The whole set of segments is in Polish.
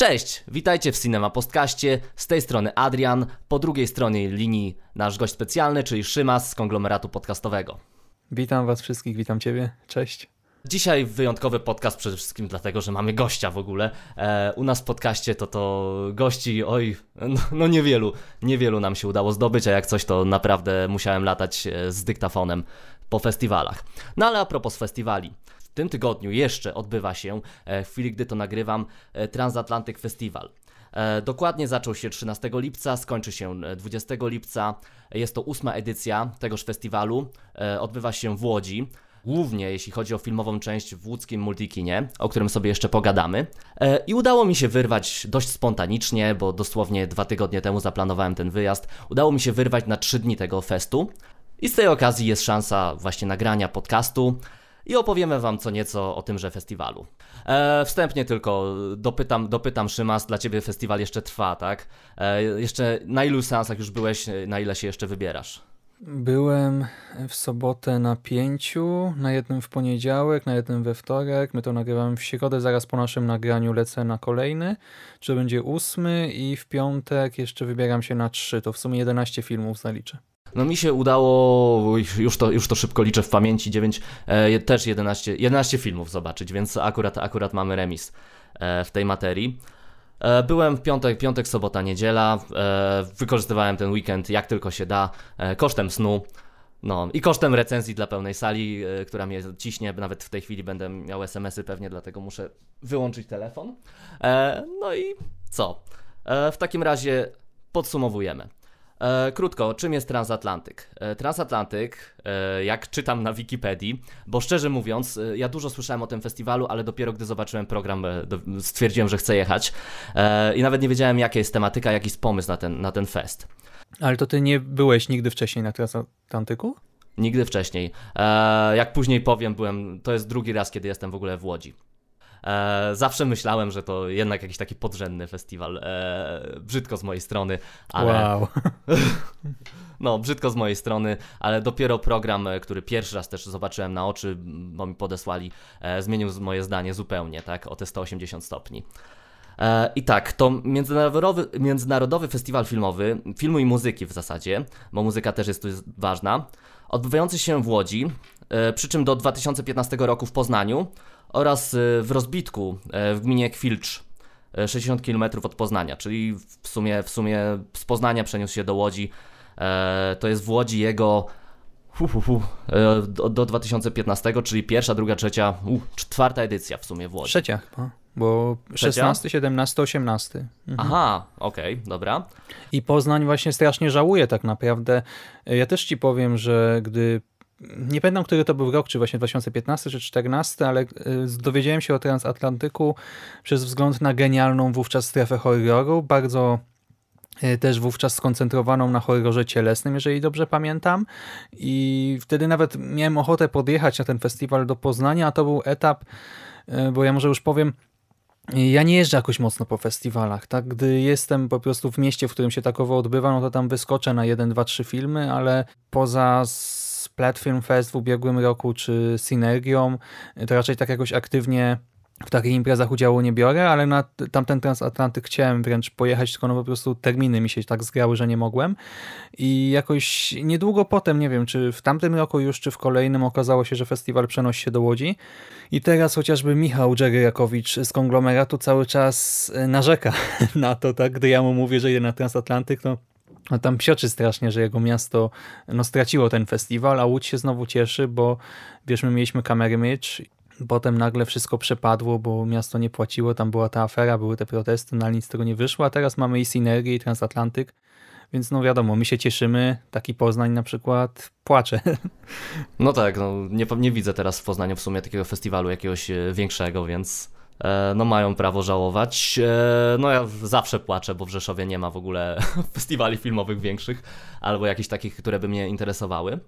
Cześć, witajcie w Cinema Postkaście. Z tej strony Adrian, po drugiej stronie linii nasz gość specjalny, czyli Szymas z konglomeratu podcastowego. Witam Was wszystkich, witam Ciebie. Cześć. Dzisiaj wyjątkowy podcast przede wszystkim dlatego, że mamy gościa w ogóle. E, u nas w podcaście to to gości, oj, no, no niewielu, niewielu nam się udało zdobyć, a jak coś to naprawdę musiałem latać e, z dyktafonem po festiwalach. No ale a propos festiwali. W tym tygodniu jeszcze odbywa się, e, w chwili gdy to nagrywam, e, Transatlantyk Festival. E, dokładnie zaczął się 13 lipca, skończy się 20 lipca. Jest to ósma edycja tegoż festiwalu. Odbywa się w Łodzi głównie jeśli chodzi o filmową część w łódzkim Multikinie, o którym sobie jeszcze pogadamy. I udało mi się wyrwać dość spontanicznie, bo dosłownie dwa tygodnie temu zaplanowałem ten wyjazd. Udało mi się wyrwać na trzy dni tego festu. I z tej okazji jest szansa właśnie nagrania podcastu i opowiemy Wam co nieco o tymże festiwalu. E, wstępnie tylko dopytam, dopytam Szymas, dla Ciebie festiwal jeszcze trwa, tak? E, jeszcze na ilu seansach już byłeś, na ile się jeszcze wybierasz? Byłem w sobotę na pięciu, na jednym w poniedziałek, na jednym we wtorek. My to nagrywamy w środę, zaraz po naszym nagraniu lecę na kolejny, czy będzie ósmy i w piątek jeszcze wybieram się na trzy. To w sumie 11 filmów zaliczę. No mi się udało, już to, już to szybko liczę w pamięci, 9, e, też 11, 11 filmów zobaczyć, więc akurat, akurat mamy remis e, w tej materii. E, byłem w piątek, piątek, sobota, niedziela, e, wykorzystywałem ten weekend jak tylko się da, e, kosztem snu. No i kosztem recenzji dla pełnej sali, e, która mnie ciśnie, nawet w tej chwili będę miał SMS-y pewnie, dlatego muszę wyłączyć telefon. no i co? w takim razie podsumowujemy. E, krótko, czym jest transatlantyk? E, transatlantyk, e, jak czytam na Wikipedii, bo szczerze mówiąc, ja dużo słyszałem o tym festiwalu, ale dopiero gdy zobaczyłem program, stwierdziłem, że chcę jechać i nawet nie wiedziałem, jaka jest tematyka, jaki jest pomysł na ten, na ten fest. Ale to ty nie byłeś nigdy wcześniej na transatlantyku? Nigdy wcześniej. jak później powiem, byłem, to jest drugi raz, kiedy jestem w ogóle w Łodzi. E, zawsze myślałem, że to jednak jakiś taki podrzędny festiwal. E, brzydko z mojej strony, ale. Wow. no, brzydko z mojej strony, ale dopiero program, e, który pierwszy raz też zobaczyłem na oczy, bo mi podesłali, e, zmienił moje zdanie zupełnie, tak, o te 180 stopni. E, I tak, to międzynarodowy, międzynarodowy festiwal filmowy, filmu i muzyki w zasadzie, bo muzyka też jest tu ważna, odbywający się w Łodzi, e, przy czym do 2015 roku w Poznaniu oraz y, w Rozbitku e, w gminie Kwilcz, 60 km od Poznania, czyli w sumie, w sumie z Poznania przeniósł się do Łodzi. E, to jest w Łodzi jego hu, hu, hu, e, do, do 2015, czyli pierwsza, druga, trzecia, u, czwarta edycja w sumie w Łodzi. Trzecia chyba, bo Trzecia? 16, 17, 18. Mhm. Aha, okej, okay, dobra. I Poznań właśnie strasznie żałuje tak naprawdę. Ja też ci powiem, że gdy nie pamiętam, który to był rok, czy właśnie 2015 czy 2014, ale e, dowiedziałem się o transatlantyku przez wzgląd na genialną wówczas strefę horroru, bardzo e, też wówczas skoncentrowaną na horrorze cielesnym, jeżeli dobrze pamiętam. I wtedy nawet miałem ochotę podjechać na ten festiwal do Poznania, a to był etap, e, bo ja może już powiem, ja nie jeżdżę jakoś mocno po festiwalach, tak? Gdy jestem po prostu w mieście, w którym się takowo odbywa, no to tam wyskoczę na jeden, dwa, trzy filmy, ale poza Platform Fest w ubiegłym roku, czy Synergią, to raczej tak jakoś aktywnie w takich imprezach udziału nie biorę, ale na tamten transatlantyk chciałem wręcz pojechać, tylko no po prostu terminy mi się tak zgrały, że nie mogłem. I jakoś niedługo potem, nie wiem, czy w tamtym roku już, czy w kolejnym okazało się, że festiwal przenosi się do Łodzi. I teraz chociażby Michał Dżeryjakowicz z konglomeratu cały czas narzeka na to, tak? Gdy ja mu mówię, że idę na transatlantyk, to no tam psioczy strasznie, że jego miasto no, straciło ten festiwal, a Łódź się znowu cieszy, bo wiesz, my mieliśmy kamery Mitch, potem nagle wszystko przepadło, bo miasto nie płaciło, tam była ta afera, były te protesty, no ale nic z tego nie wyszło, a teraz mamy i Synergię, i Transatlantyk, więc no wiadomo, my się cieszymy, taki Poznań na przykład płacze. No tak, no nie, nie widzę teraz w Poznaniu w sumie takiego festiwalu jakiegoś e, większego, więc no mają prawo żałować. E, no ja zawsze płaczę, bo w Rzeszowie nie ma w ogóle festiwali filmowych większych, albo jakichś takich, które by mnie interesowały.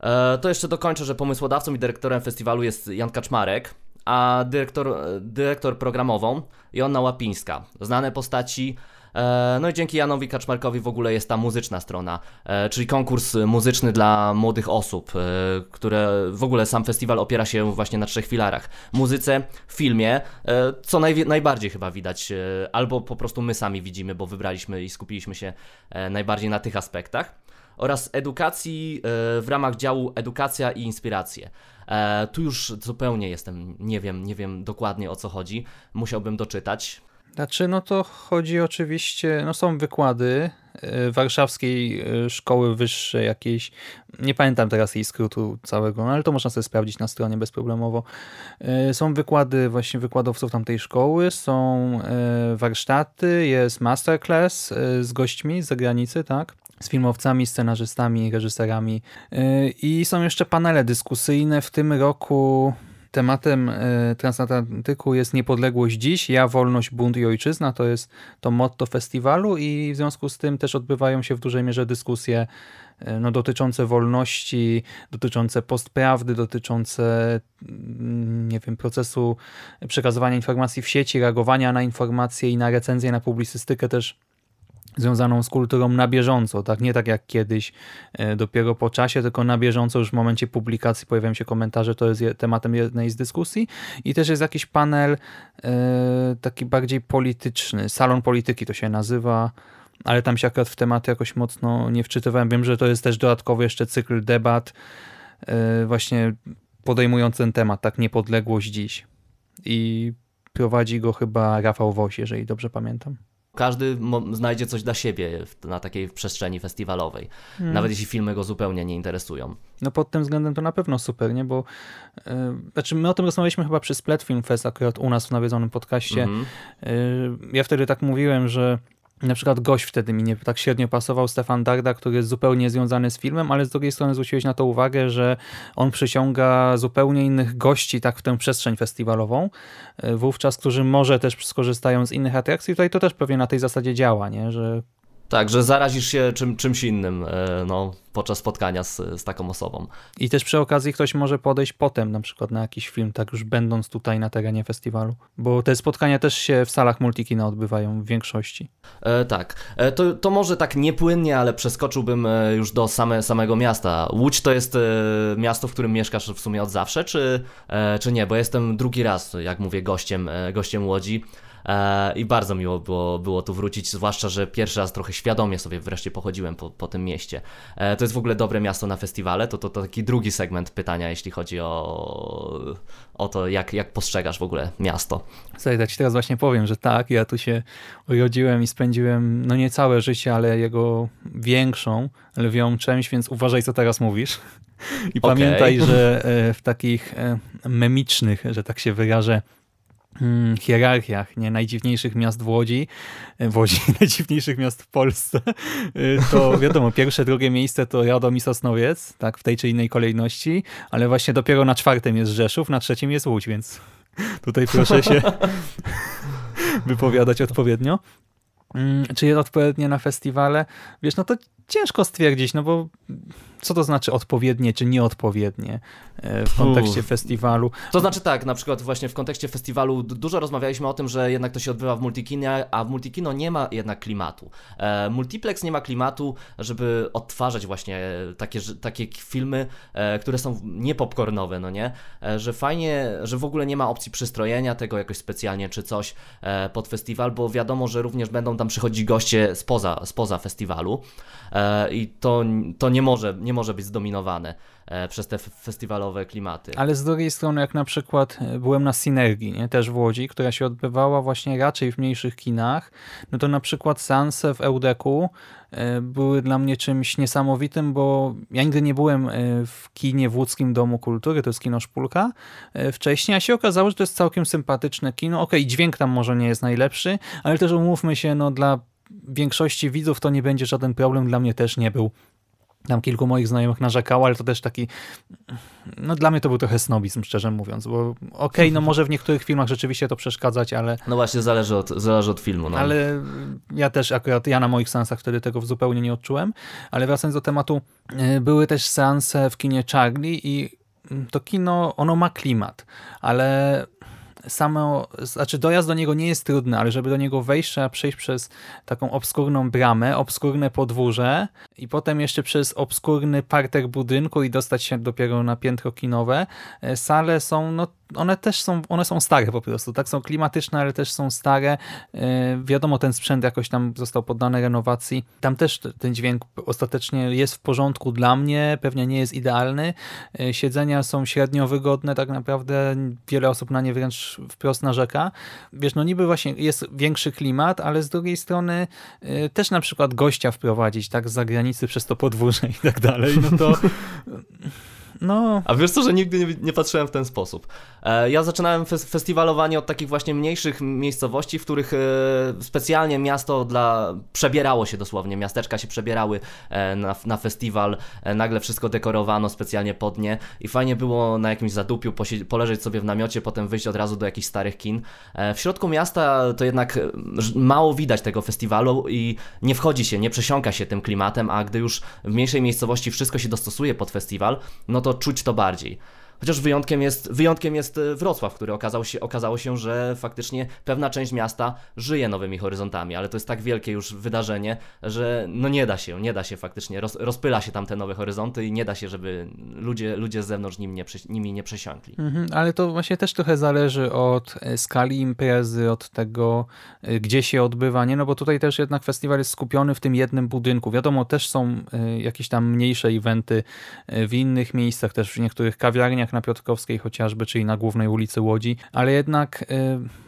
E, to jeszcze dokończę, że pomysłodawcą i dyrektorem festiwalu jest Jan Kaczmarek, a dyrektor, dyrektor programową Joanna Łapińska. Znane postaci E, no i dzięki Janowi Kaczmarkowi w ogóle jest ta muzyczna strona, e, czyli konkurs muzyczny dla młodych osób, e, które w ogóle sam festiwal opiera się właśnie na trzech filarach. Muzyce, filmie, co naj, najbardziej chyba widać, albo po prostu my sami widzimy, bo wybraliśmy i skupiliśmy się najbardziej na tych aspektach oraz edukacji w ramach działu edukacja i inspiracje. Tu już zupełnie jestem, nie wiem, nie wiem dokładnie o co chodzi, musiałbym doczytać. Znaczy, no to chodzi oczywiście, no są wykłady e, warszawskiej e, szkoły wyższej jakiejś, nie pamiętam teraz jej skrótu całego, no ale to można sobie sprawdzić na stronie bezproblemowo. E, są wykłady właśnie wykładowców tamtej szkoły, są warsztaty, jest masterclass z gośćmi z zagranicy, tak? z filmowcami, scenarzystami, reżyserami i są jeszcze panele dyskusyjne. W tym roku tematem e, transatlantyku jest niepodległość dziś, ja, wolność, bunt i ojczyzna. To jest to motto festiwalu i w związku z tym też odbywają się w dużej mierze dyskusje e, no, dotyczące wolności, dotyczące postprawdy, dotyczące mm, nie wiem, procesu przekazywania informacji w sieci, reagowania na informacje i na recenzje, na publicystykę też związaną z kulturą na bieżąco, tak? Nie tak jak kiedyś, e, dopiero po czasie, tylko na bieżąco już w momencie publikacji pojawiają się komentarze, to jest tematem jednej z dyskusji. I też jest jakiś panel e, taki bardziej polityczny, salon polityki to się nazywa, ale tam się akurat w tematy jakoś mocno nie wczytywałem. Wiem, że to jest też dodatkowy jeszcze cykl debat e, właśnie podejmujący ten temat, tak? Niepodległość dziś. I prowadzi go chyba Rafał Woś, jeżeli dobrze pamiętam każdy znajdzie coś dla siebie na takiej przestrzeni festiwalowej, hmm. nawet jeśli filmy go zupełnie nie interesują. No pod tym względem to na pewno super, nie? Bo yy, znaczy my o tym rozmawialiśmy chyba przy Split Film Fest akurat u nas w nawiedzonym podcaście. Mm -hmm. yy, ja wtedy tak mówiłem, że na przykład gość wtedy mi nie tak średnio pasował, Stefan Darda, który jest zupełnie związany z filmem, ale z drugiej strony zwróciłeś na to uwagę, że on przyciąga zupełnie innych gości tak w tę przestrzeń festiwalową, e, wówczas, którzy może też skorzystają z innych atrakcji. Tutaj to też pewnie na tej zasadzie działa, nie? że tak, że zarazisz się czym, czymś innym e, no, podczas spotkania z, z taką osobą. I też przy okazji ktoś może podejść potem na przykład na jakiś film, tak już będąc tutaj na terenie festiwalu. Bo te spotkania też się w salach multikina odbywają w większości. E, tak. E, to, to może tak niepłynnie, ale przeskoczyłbym e, już do same, samego miasta. Łódź to jest e, miasto, w którym mieszkasz w sumie od zawsze, czy, czy nie? Bo jestem drugi raz, jak mówię, gościem, gościem Łodzi. E, i bardzo miło było, było tu wrócić, zwłaszcza, że pierwszy raz trochę świadomie sobie wreszcie pochodziłem po, po tym mieście. E, to jest w ogóle dobre miasto na festiwale, to, to, to taki drugi segment pytania, jeśli chodzi o, o to, jak, jak postrzegasz w ogóle miasto. Słuchaj, ja ci teraz właśnie powiem, że tak, ja tu się urodziłem i spędziłem, no nie całe życie, ale jego większą, lwią część, więc uważaj, co teraz mówisz. I okay. pamiętaj, że e, w takich memicznych, że tak się wyrażę, hierarchiach nie najdziwniejszych miast w Łodzi, e, w Łodzi, najdziwniejszych miast w Polsce, e, to wiadomo, pierwsze, drugie miejsce to Radom i Sosnowiec, tak, w tej czy innej kolejności, ale właśnie dopiero na czwartym jest Rzeszów, na trzecim jest Łódź, więc tutaj proszę się wypowiadać odpowiednio. Hmm, czy jest odpowiednie na festiwale? Wiesz, no to ciężko stwierdzić, no bo co to znaczy odpowiednie czy nieodpowiednie e, w kontekście Uf. festiwalu? To znaczy tak, na przykład właśnie w kontekście festiwalu dużo rozmawialiśmy o tym, że jednak to się odbywa w multikinie, a w multikino nie ma jednak klimatu. E, multiplex nie ma klimatu, żeby odtwarzać właśnie takie, takie filmy, e, które są niepopcornowe, no nie? Że fajnie, że w ogóle nie ma opcji przystrojenia tego jakoś specjalnie czy coś pod festiwal, bo wiadomo, że również będą tam przychodzić goście spoza, spoza festiwalu i to, to nie może, nie może być zdominowane e, przez te festiwalowe klimaty. Ale z drugiej strony, jak na przykład e, byłem na Synergii, nie? też w Łodzi, która się odbywała właśnie raczej w mniejszych kinach, no to na przykład seanse w Eudeku e, były dla mnie czymś niesamowitym, bo ja nigdy nie byłem w kinie w Łódzkim Domu Kultury, to jest kino Szpulka wcześniej, a się okazało, że to jest całkiem sympatyczne kino. Okej, okay, dźwięk tam może nie jest najlepszy, ale też umówmy się, no dla większości widzów to nie będzie żaden problem, dla mnie też nie był. Tam kilku moich znajomych narzekało, ale to też taki, no dla mnie to był trochę snobizm, szczerze mówiąc, bo okej, okay, no może w niektórych filmach rzeczywiście to przeszkadzać, ale... No właśnie, zależy od, zależy od filmu. No. Ale ja też akurat, ja na moich seansach wtedy tego zupełnie nie odczułem, ale wracając do tematu, y, były też seanse w kinie Charlie i to kino, ono ma klimat, ale samo, znaczy dojazd do niego nie jest trudny, ale żeby do niego wejść, trzeba przejść przez taką obskurną bramę, obskurne podwórze i potem jeszcze przez obskurny parter budynku i dostać się dopiero na piętro kinowe. E, sale są no, one też są, one są stare po prostu, tak, są klimatyczne, ale też są stare. E, wiadomo, ten sprzęt jakoś tam został poddany renowacji. Tam też ten dźwięk ostatecznie jest w porządku dla mnie, pewnie nie jest idealny. E, siedzenia są średnio wygodne, tak naprawdę wiele osób na nie wręcz wprost narzeka. Wiesz, no niby właśnie jest większy klimat, ale z drugiej strony e, też na przykład gościa wprowadzić, tak, z zagranicy przez to podwórze i tak dalej, no to no. A wiesz co, że nigdy nie, nie patrzyłem w ten sposób. E, ja zaczynałem fes festiwalowanie od takich właśnie mniejszych miejscowości, w których e, specjalnie miasto dla przebierało się dosłownie, miasteczka się przebierały e, na, na festiwal, nagle wszystko dekorowano specjalnie pod nie i fajnie było na jakimś zadupiu poleżeć sobie w namiocie, potem wyjść od razu do jakichś starych kin. W środku miasta to jednak mało widać tego festiwalu i nie wchodzi się, nie przesiąka się tym klimatem, a gdy już w mniejszej miejscowości wszystko się dostosuje pod festiwal, no to czuć to bardziej. Chociaż wyjątkiem jest, wyjątkiem jest e, Wrocław, który okazał się, okazało się, że faktycznie pewna część miasta żyje nowymi horyzontami, ale to jest tak wielkie już wydarzenie, że no nie da się, nie da się faktycznie, roz, rozpyla się tam te nowe horyzonty i nie da się, żeby ludzie, ludzie z zewnątrz nim nie, nimi nie przesiąkli. Mhm, ale to właśnie też trochę zależy od e, skali imprezy, od tego, e, gdzie się odbywa, nie? No bo tutaj też jednak festiwal jest skupiony w tym jednym budynku. Wiadomo, też są jakieś tam mniejsze eventy w innych miejscach, też w niektórych kawiarniach na Piotrkowskiej chociażby, czyli na głównej ulicy Łodzi, ale jednak y,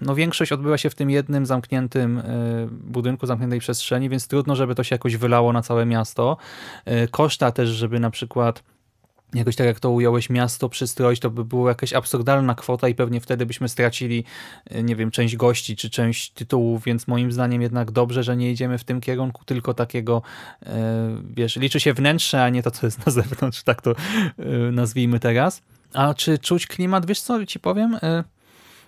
no, większość odbyła się w tym jednym zamkniętym y, budynku, zamkniętej przestrzeni, więc trudno, żeby to się jakoś wylało na całe miasto. Y, koszta też, żeby na przykład jakoś tak jak to ująłeś, miasto przystroić, to by była jakaś absurdalna kwota i pewnie wtedy byśmy stracili, nie wiem, część gości czy część tytułów, więc moim zdaniem jednak dobrze, że nie idziemy w tym kierunku, tylko takiego, wiesz, liczy się wnętrze, a nie to, co jest na zewnątrz, tak to nazwijmy teraz. A czy czuć klimat? Wiesz co ci powiem?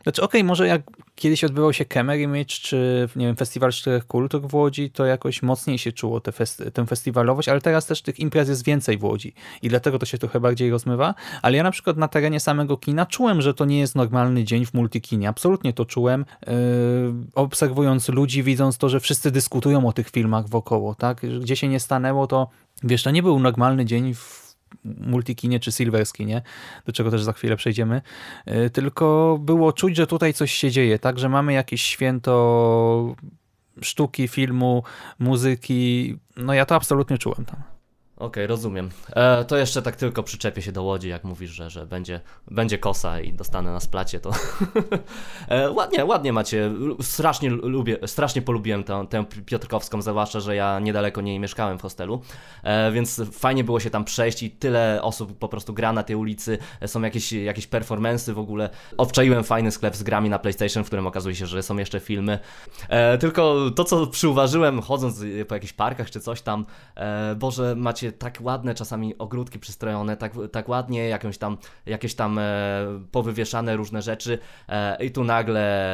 Znaczy, okej, okay, może jak kiedyś odbywał się Kemer Image, czy nie wiem, Festiwal Czterech Kultur w Łodzi, to jakoś mocniej się czuło tę festi festiwalowość, ale teraz też tych imprez jest więcej w Łodzi i dlatego to się trochę bardziej rozmywa. Ale ja na przykład na terenie samego kina czułem, że to nie jest normalny dzień w multikinie. Absolutnie to czułem, yy, obserwując ludzi, widząc to, że wszyscy dyskutują o tych filmach wokoło, tak? Gdzie się nie stanęło, to wiesz, to nie był normalny dzień w multikinie czy silverskinie, do czego też za chwilę przejdziemy, e, tylko było czuć, że tutaj coś się dzieje, tak, że mamy jakieś święto sztuki, filmu, muzyki, no ja to absolutnie czułem tam. Okej, okay, rozumiem. E, to jeszcze tak tylko przyczepię się do Łodzi, jak mówisz, że, że będzie, będzie kosa i dostanę na splacie, to e, ładnie, ładnie macie. Strasznie lubię, strasznie polubiłem tę, tę Piotrkowską, zwłaszcza, że ja niedaleko niej mieszkałem w hostelu, e, więc fajnie było się tam przejść i tyle osób po prostu gra na tej ulicy, są jakieś, jakieś performensy w ogóle. Obczaiłem fajny sklep z grami na PlayStation, w którym okazuje się, że są jeszcze filmy. E, tylko to, co przyuważyłem chodząc po jakichś parkach czy coś tam, e, Boże, macie tak ładne czasami ogródki przystrojone, tak, tak ładnie jakąś tam, jakieś tam e, powywieszane różne rzeczy e, i tu nagle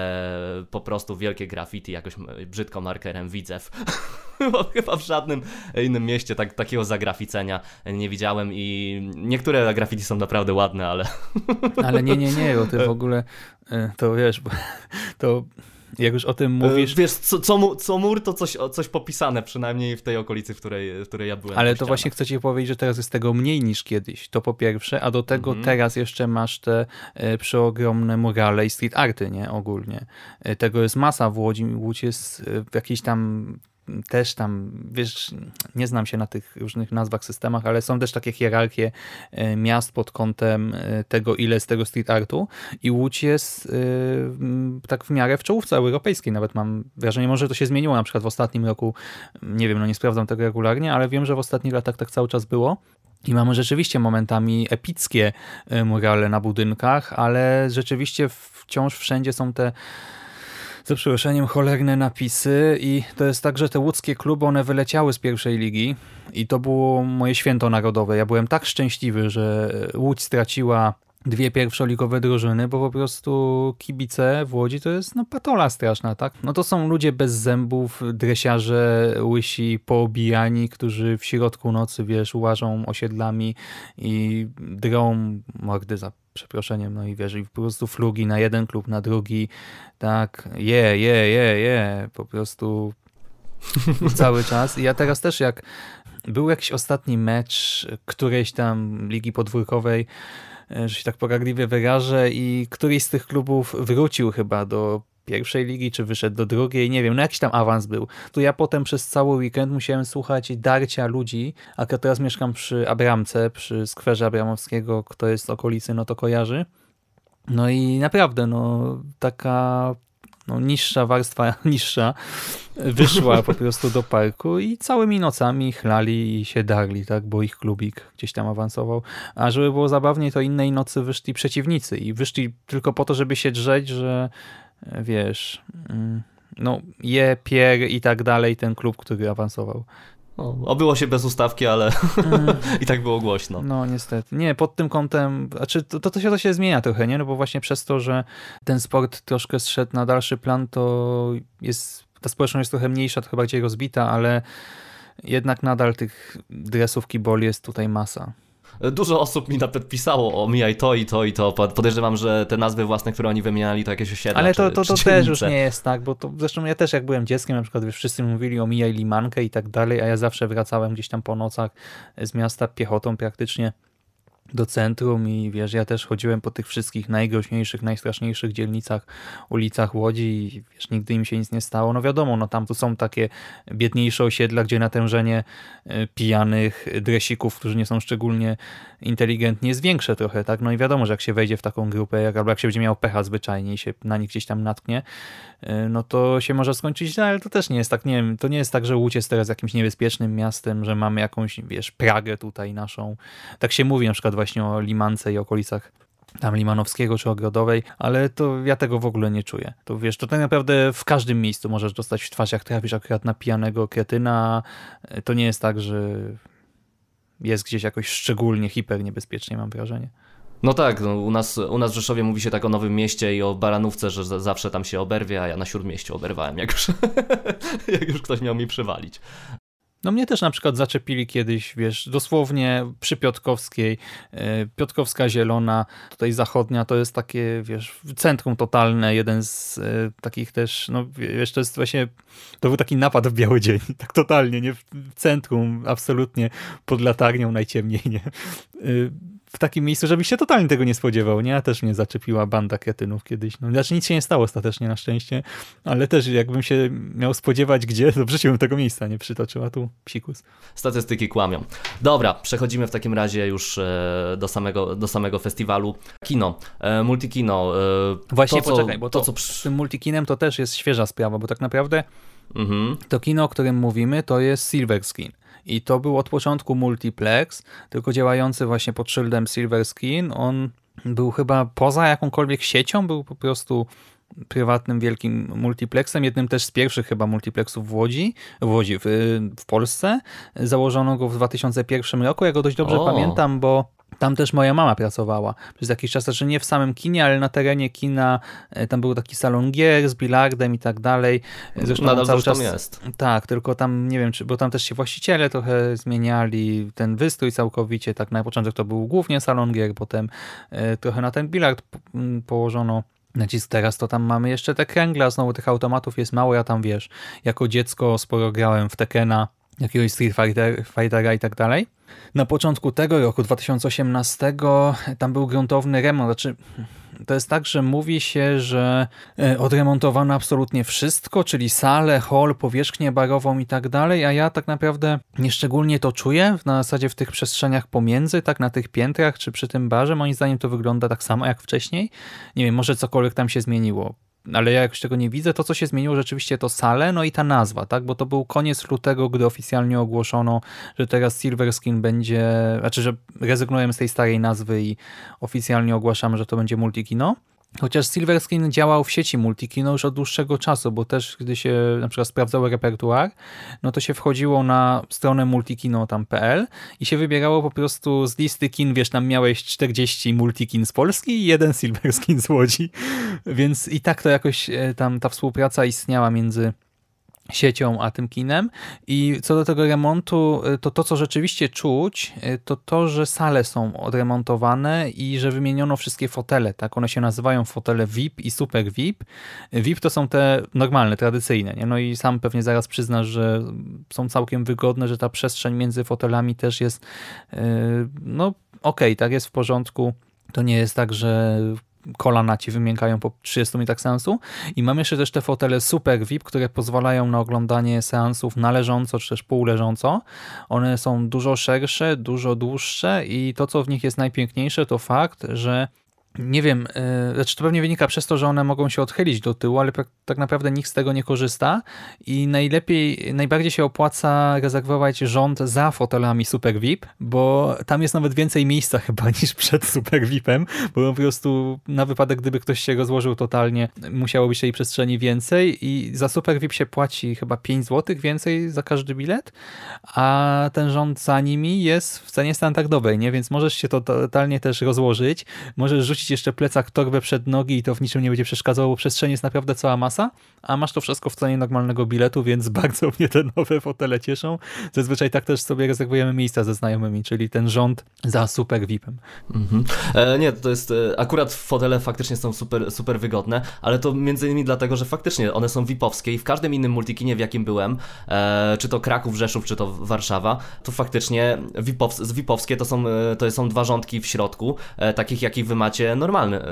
po prostu wielkie graffiti jakoś brzydko markerem widzew. Chyba w żadnym innym mieście tak, takiego zagraficenia nie widziałem i niektóre graffiti są naprawdę ładne, ale... ale nie, nie, nie, bo ty w ogóle e, to wiesz, to jak już o tym e, mówisz. Wiesz, co, co, co mur to coś, coś popisane, przynajmniej w tej okolicy, w której, w której ja byłem. Ale to właśnie chcę ci powiedzieć, że teraz jest tego mniej niż kiedyś, to po pierwsze, a do tego mhm. teraz jeszcze masz te e, przeogromne murale i street arty, nie, ogólnie. E, tego jest masa w Łodzi, Łódź jest w jakiejś tam też tam, wiesz, nie znam się na tych różnych nazwach, systemach, ale są też takie hierarchie e, miast pod kątem e, tego, ile z tego street artu i Łódź jest e, tak w miarę w czołówce europejskiej, nawet mam wrażenie, może to się zmieniło na przykład w ostatnim roku, nie wiem, no nie sprawdzam tego regularnie, ale wiem, że w ostatnich latach tak cały czas było. I mamy rzeczywiście momentami epickie murale na budynkach, ale rzeczywiście wciąż wszędzie są te za przeproszeniem cholerne napisy i to jest tak, że te łódzkie kluby, one wyleciały z pierwszej ligi i to było moje święto narodowe. Ja byłem tak szczęśliwy, że Łódź straciła dwie pierwszoligowe drużyny, bo po prostu kibice w Łodzi to jest no patola straszna, tak? No to są ludzie bez zębów, dresiarze, łysi, poobijani, którzy w środku nocy, wiesz, łażą osiedlami i drą mordy za przeproszeniem, no i wiesz, i po prostu flugi na jeden klub, na drugi, tak, je, je, je, je, po prostu cały czas. I ja teraz też jak był jakiś ostatni mecz którejś tam ligi podwórkowej, że się tak pogagliwie wyrażę i któryś z tych klubów wrócił chyba do pierwszej ligi, czy wyszedł do drugiej, nie wiem, no jakiś tam awans był. To ja potem przez cały weekend musiałem słuchać darcia ludzi, a teraz mieszkam przy Abramce, przy skwerze Abramowskiego, kto jest z okolicy, no to kojarzy. No i naprawdę, no taka no, niższa warstwa, niższa, wyszła po prostu do parku i całymi nocami chlali i się darli, tak, bo ich klubik gdzieś tam awansował. A żeby było zabawniej, to innej nocy wyszli przeciwnicy i wyszli tylko po to, żeby się drzeć, że wiesz, mm, no je, pier i tak dalej, ten klub, który awansował. No, obyło się bez ustawki, ale mm. i tak było głośno. No niestety. Nie, pod tym kątem, znaczy to, to, się, to się zmienia trochę, nie? No bo właśnie przez to, że ten sport troszkę zszedł na dalszy plan, to jest, ta społeczność jest trochę mniejsza, trochę bardziej rozbita, ale jednak nadal tych dresów kiboli jest tutaj masa. Dużo osób mi nawet pisało o mijaj to i to i to. Podejrzewam, że te nazwy własne, które oni wymieniali, to jakieś osiedla Ale to, czy, to, to też już nie jest tak, bo to zresztą ja też jak byłem dzieckiem, na przykład wszyscy mówili o mijaj limankę i tak dalej, a ja zawsze wracałem gdzieś tam po nocach z miasta piechotą praktycznie do centrum i wiesz, ja też chodziłem po tych wszystkich najgroźniejszych, najstraszniejszych dzielnicach, ulicach Łodzi i wiesz, nigdy im się nic nie stało. No wiadomo, no tam tu są takie biedniejsze osiedla, gdzie natężenie e, pijanych dresików, którzy nie są szczególnie inteligentni jest większe trochę, tak? No i wiadomo, że jak się wejdzie w taką grupę, jak, albo jak się będzie miał pecha zwyczajnie i się na nich gdzieś tam natknie, e, no to się może skończyć źle, ale to też nie jest tak, nie wiem, to nie jest tak, że Łódź jest teraz jakimś niebezpiecznym miastem, że mamy jakąś, wiesz, Pragę tutaj naszą. Tak się mówi na przykład właśnie o Limance i okolicach tam Limanowskiego czy Ogrodowej, ale to ja tego w ogóle nie czuję. To wiesz, to tak naprawdę w każdym miejscu możesz dostać w twarz, jak trafisz akurat na pijanego kretyna. To nie jest tak, że jest gdzieś jakoś szczególnie hiper niebezpiecznie, mam wrażenie. No tak, no, u, nas, u nas w Rzeszowie mówi się tak o Nowym Mieście i o Baranówce, że zawsze tam się oberwie, a ja na Śródmieście oberwałem, jak już, jak już ktoś miał mi przywalić. No mnie też na przykład zaczepili kiedyś, wiesz, dosłownie przy Piotkowskiej, e, Piotkowska Zielona, tutaj zachodnia, to jest takie, wiesz, centrum totalne, jeden z e, takich też, no wiesz, to jest właśnie, to był taki napad w biały dzień, tak totalnie, nie, w centrum, absolutnie, pod latarnią najciemniej, nie? E, w takim miejscu, żebyś się totalnie tego nie spodziewał, nie? A też mnie zaczepiła banda kretynów kiedyś. No, znaczy nic się nie stało ostatecznie na szczęście, ale też jakbym się miał spodziewać gdzie, to w życiu bym tego miejsca nie przytoczył, a tu psikus. Statystyki kłamią. Dobra, przechodzimy w takim razie już e, do samego, do samego festiwalu. Kino, e, multikino. E, Właśnie to, poczekaj, bo to, to co... z tym multikinem to też jest świeża sprawa, bo tak naprawdę mhm. to kino, o którym mówimy, to jest Silver Screen. I to był od początku multiplex, tylko działający właśnie pod szyldem Silver Skin. On był chyba poza jakąkolwiek siecią, był po prostu prywatnym wielkim multiplexem, jednym też z pierwszych chyba multiplexów w Łodzi, w, Łodzi, w, w Polsce. Założono go w 2001 roku, ja go dość dobrze o. pamiętam, bo tam też moja mama pracowała przez jakiś czas, znaczy nie w samym kinie, ale na terenie kina. E, tam był taki salon gier z bilardem i tak dalej. E, zresztą Nadal cały czas jest. Tak, tylko tam nie wiem, czy, bo tam też się właściciele trochę zmieniali, ten wystrój całkowicie, tak na początek to był głównie salon gier, potem e, trochę na ten bilard położono nacisk teraz, to tam mamy jeszcze te kręgle, znowu tych automatów jest mało, ja tam wiesz, jako dziecko sporo grałem w Tekena, jakiegoś Street Fighter, Fightera i tak dalej. Na początku tego roku, 2018, tam był gruntowny remont. Znaczy, to jest tak, że mówi się, że e, odremontowano absolutnie wszystko, czyli salę, hall, powierzchnię barową i tak dalej, a ja tak naprawdę nieszczególnie to czuję, na zasadzie w tych przestrzeniach pomiędzy, tak na tych piętrach, czy przy tym barze, moim zdaniem to wygląda tak samo jak wcześniej. Nie wiem, może cokolwiek tam się zmieniło ale ja jakoś tego nie widzę. To, co się zmieniło rzeczywiście to sale, no i ta nazwa, tak? Bo to był koniec lutego, gdy oficjalnie ogłoszono, że teraz Silver Skin będzie, znaczy, że rezygnujemy z tej starej nazwy i oficjalnie ogłaszamy, że to będzie multikino. Chociaż Silver Screen działał w sieci Multikino już od dłuższego czasu, bo też gdy się na przykład sprawdzało repertuar, no to się wchodziło na stronę multikino.pl i się wybierało po prostu z listy kin, wiesz, tam miałeś 40 multikin z Polski i jeden Silver Screen z Łodzi, więc i tak to jakoś e, tam ta współpraca istniała między siecią, a tym kinem. I co do tego remontu, y, to to, co rzeczywiście czuć, y, to to, że sale są odremontowane i że wymieniono wszystkie fotele, tak? One się nazywają fotele VIP i Super VIP. VIP to są te normalne, tradycyjne, nie? No i sam pewnie zaraz przyznasz, że są całkiem wygodne, że ta przestrzeń między fotelami też jest yy, no okej, okay, tak jest w porządku. To nie jest tak, że kolana ci wymiękają po 30 minutach seansu. I mam jeszcze też te fotele Super VIP, które pozwalają na oglądanie seansów należąco, czy też półleżąco. One są dużo szersze, dużo dłuższe i to, co w nich jest najpiękniejsze, to fakt, że nie wiem, yy, znaczy to pewnie wynika przez to, że one mogą się odchylić do tyłu, ale tak naprawdę nikt z tego nie korzysta i najlepiej, najbardziej się opłaca rezerwować rząd za fotelami Super VIP, bo tam jest nawet więcej miejsca chyba niż przed Super VIPem, bo po prostu na wypadek, gdyby ktoś się rozłożył totalnie, musiało być tej przestrzeni więcej i za Super VIP się płaci chyba 5 zł więcej za każdy bilet, a ten rząd za nimi jest w cenie standardowej, nie? więc możesz się to totalnie też rozłożyć, możesz rzucić jeszcze plecak, torbę przed nogi i to w niczym nie będzie przeszkadzało, bo przestrzeni jest naprawdę cała masa, a masz to wszystko w cenie normalnego biletu, więc bardzo mnie te nowe fotele cieszą. Zazwyczaj tak też sobie rezerwujemy miejsca ze znajomymi, czyli ten rząd za super VIP-em. Mhm. E, nie, to jest, e, akurat fotele faktycznie są super, super wygodne, ale to między innymi dlatego, że faktycznie one są VIP-owskie i w każdym innym multikinie, w jakim byłem, e, czy to Kraków, Rzeszów, czy to Warszawa, to faktycznie VIP-ows VIP-owskie to są, e, to są dwa rządki w środku, e, takich jakich wy macie normalne,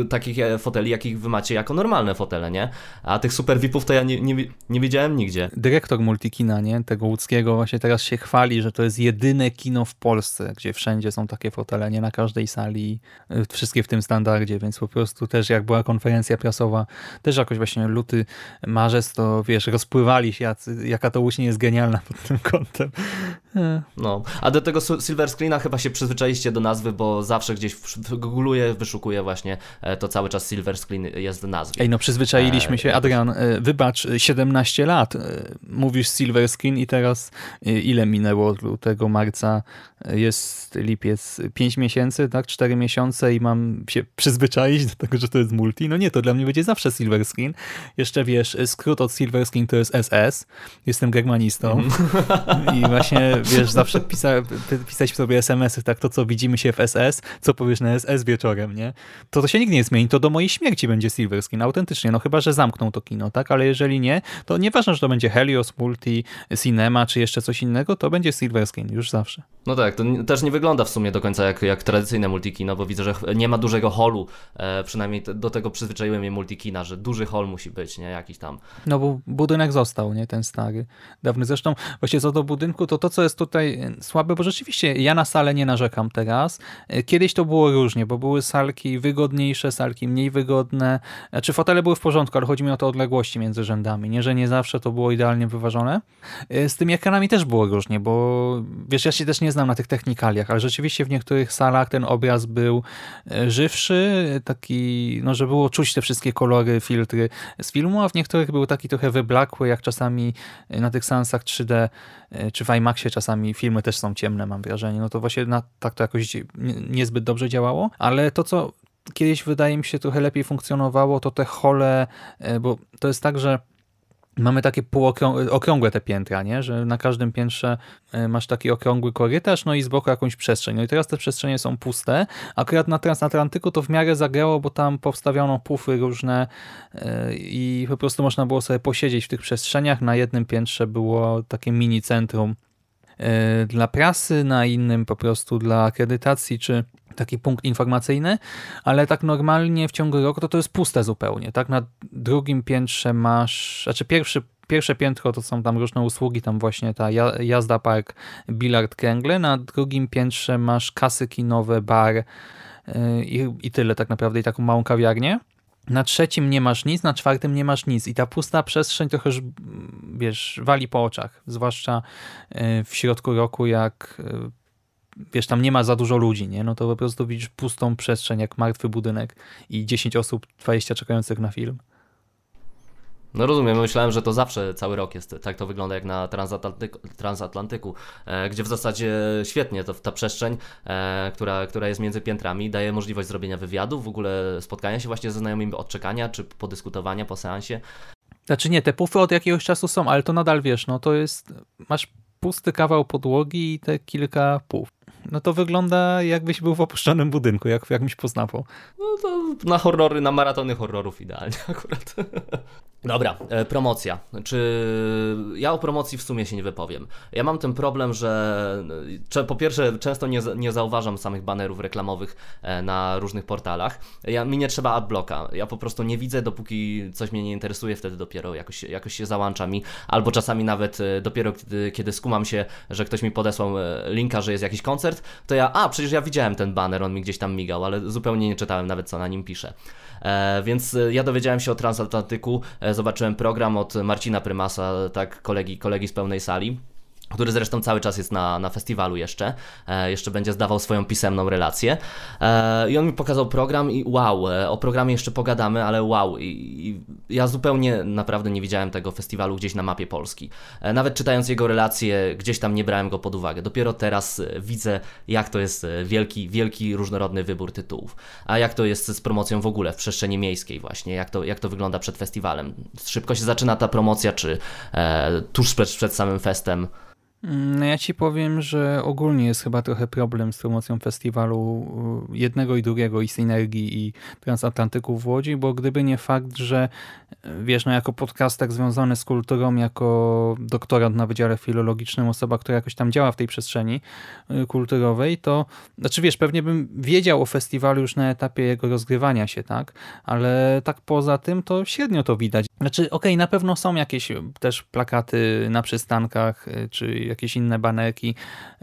e, takich foteli, jakich wy macie jako normalne fotele, nie? A tych super VIPów to ja nie, nie, nie widziałem nigdzie. Dyrektor Multikina, nie? Tego łódzkiego właśnie teraz się chwali, że to jest jedyne kino w Polsce, gdzie wszędzie są takie fotele, nie na każdej sali, y, wszystkie w tym standardzie, więc po prostu też jak była konferencja prasowa, też jakoś właśnie luty, marzec, to wiesz, rozpływali się, jaka to Łódź nie jest genialna pod tym kątem. No, a do tego Silver Screena chyba się przyzwyczailiście do nazwy, bo zawsze gdzieś googluję, wyszukuję właśnie, e, to cały czas Silver Screen jest w nazwie. Ej, no przyzwyczailiśmy się, Adrian, e, wybacz, 17 lat, e, mówisz Silver Screen i teraz ile minęło od lutego, marca, jest lipiec, 5 miesięcy, tak, 4 miesiące i mam się przyzwyczaić do tego, że to jest multi? No nie, to dla mnie będzie zawsze Silver Screen. Jeszcze wiesz, skrót od Silver Screen to jest SS, jestem germanistą mm. i właśnie wiesz, zawsze pisa, pisać w sobie SMS-y, tak, to co widzimy się w SS, co powiesz na SS wieczorem, nie? To to się nigdy nie zmieni, to do mojej śmierci będzie Silver Screen, autentycznie, no chyba, że zamkną to kino, tak, ale jeżeli nie, to nieważne, że to będzie Helios, Multi, Cinema, czy jeszcze coś innego, to będzie Silver Screen, już zawsze. No tak, to też nie wygląda w sumie do końca jak, jak tradycyjne multikino, bo widzę, że nie ma dużego holu, e, przynajmniej do tego przyzwyczaiłem je multikina, że duży hol musi być, nie, jakiś tam. No bo budynek został, nie, ten stary, dawny. Zresztą właśnie co do budynku, to to, co jest tutaj słabe, bo rzeczywiście ja na salę nie narzekam teraz. E, kiedyś to było różnie, bo były salki wygodniejsze, salki mniej wygodne. Czy znaczy, fotele były w porządku, ale chodzi mi o te odległości między rzędami, nie, że nie zawsze to było idealnie wyważone. E, z tymi ekranami też było różnie, bo wiesz, ja się też nie znam na tych technikaliach, ale rzeczywiście w niektórych salach ten obraz był e, żywszy, taki, no, że było czuć te wszystkie kolory, filtry z filmu, a w niektórych był taki trochę wyblakły, jak czasami na tych seansach 3D czy w IMAXie czasami filmy też są ciemne, mam wrażenie. No to właśnie na, tak to jakoś niezbyt dobrze działało, ale to, co kiedyś wydaje mi się trochę lepiej funkcjonowało, to te hole, e, bo to jest tak, że mamy takie półokrągłe te piętra, nie? że na każdym piętrze e, masz taki okrągły korytarz, no i z boku jakąś przestrzeń. No i teraz te przestrzenie są puste. Akurat na Transatlantyku to w miarę zagrało, bo tam powstawiono pufy różne e, i po prostu można było sobie posiedzieć w tych przestrzeniach. Na jednym piętrze było takie mini centrum dla prasy, na innym po prostu dla akredytacji czy taki punkt informacyjny, ale tak normalnie w ciągu roku to to jest puste zupełnie. Tak na drugim piętrze masz, znaczy pierwszy Pierwsze piętro to są tam różne usługi, tam właśnie ta jazda park, bilard kręgle. Na drugim piętrze masz kasy kinowe, bar i, i tyle tak naprawdę i taką małą kawiarnię. Na trzecim nie masz nic, na czwartym nie masz nic i ta pusta przestrzeń trochę już, wiesz, wali po oczach, zwłaszcza yy, w środku roku, jak yy, wiesz, tam nie ma za dużo ludzi, nie? No to po prostu widzisz pustą przestrzeń, jak martwy budynek i 10 osób, 20 czekających na film. No rozumiem, myślałem, że to zawsze cały rok jest, tak to wygląda jak na transatlantyku, transatlantyku e, gdzie w zasadzie świetnie to, ta przestrzeń, e, która, która jest między piętrami, daje możliwość zrobienia wywiadu, w ogóle spotkania się właśnie ze znajomymi, odczekania czy podyskutowania po seansie. Znaczy nie, te pufy od jakiegoś czasu są, ale to nadal wiesz, no to jest, masz pusty kawał podłogi i te kilka puf. No to wygląda jakbyś był w opuszczonym budynku, jak w jakimś. No to na horrory, na maratony horrorów idealnie akurat. Dobra, e, promocja. Czy ja o promocji w sumie się nie wypowiem. Ja mam ten problem, że po pierwsze często nie, nie zauważam samych banerów reklamowych e, na różnych portalach. Ja, mi nie trzeba adblocka. Ja po prostu nie widzę, dopóki coś mnie nie interesuje, wtedy dopiero jakoś, jakoś się załącza mi. Albo czasami nawet e, dopiero kiedy, kiedy skumam się, że ktoś mi podesłał linka, że jest jakiś koncert, to ja, a przecież ja widziałem ten baner, on mi gdzieś tam migał, ale zupełnie nie czytałem nawet co na nim pisze. E, więc ja dowiedziałem się o Transatlantyku. E, zobaczyłem program od Marcina Prymasa, tak, kolegi, kolegi z pełnej sali który zresztą cały czas jest na, na festiwalu jeszcze, e, jeszcze będzie zdawał swoją pisemną relację. E, I on mi pokazał program i wow, e, o programie jeszcze pogadamy, ale wow, I, i ja zupełnie naprawdę nie widziałem tego festiwalu gdzieś na mapie Polski. E, nawet czytając jego relacje, gdzieś tam nie brałem go pod uwagę. Dopiero teraz e, widzę, jak to jest wielki, wielki, różnorodny wybór tytułów. A jak to jest z promocją w ogóle w przestrzeni miejskiej właśnie, jak to, jak to wygląda przed festiwalem. Szybko się zaczyna ta promocja, czy tuż przed, przed samym festem. No ja ci powiem, że ogólnie jest chyba trochę problem z promocją festiwalu y, jednego i drugiego, i Synergii, i Transatlantyku w Łodzi, bo gdyby nie fakt, że y, wiesz, no jako podcaster związany z kulturą, jako doktorant na Wydziale Filologicznym, osoba, która jakoś tam działa w tej przestrzeni y, kulturowej, to znaczy wiesz, pewnie bym wiedział o festiwalu już na etapie jego rozgrywania się, tak? Ale tak poza tym to średnio to widać. Znaczy, okej, okay, na pewno są jakieś też plakaty na przystankach, czy jakieś inne banerki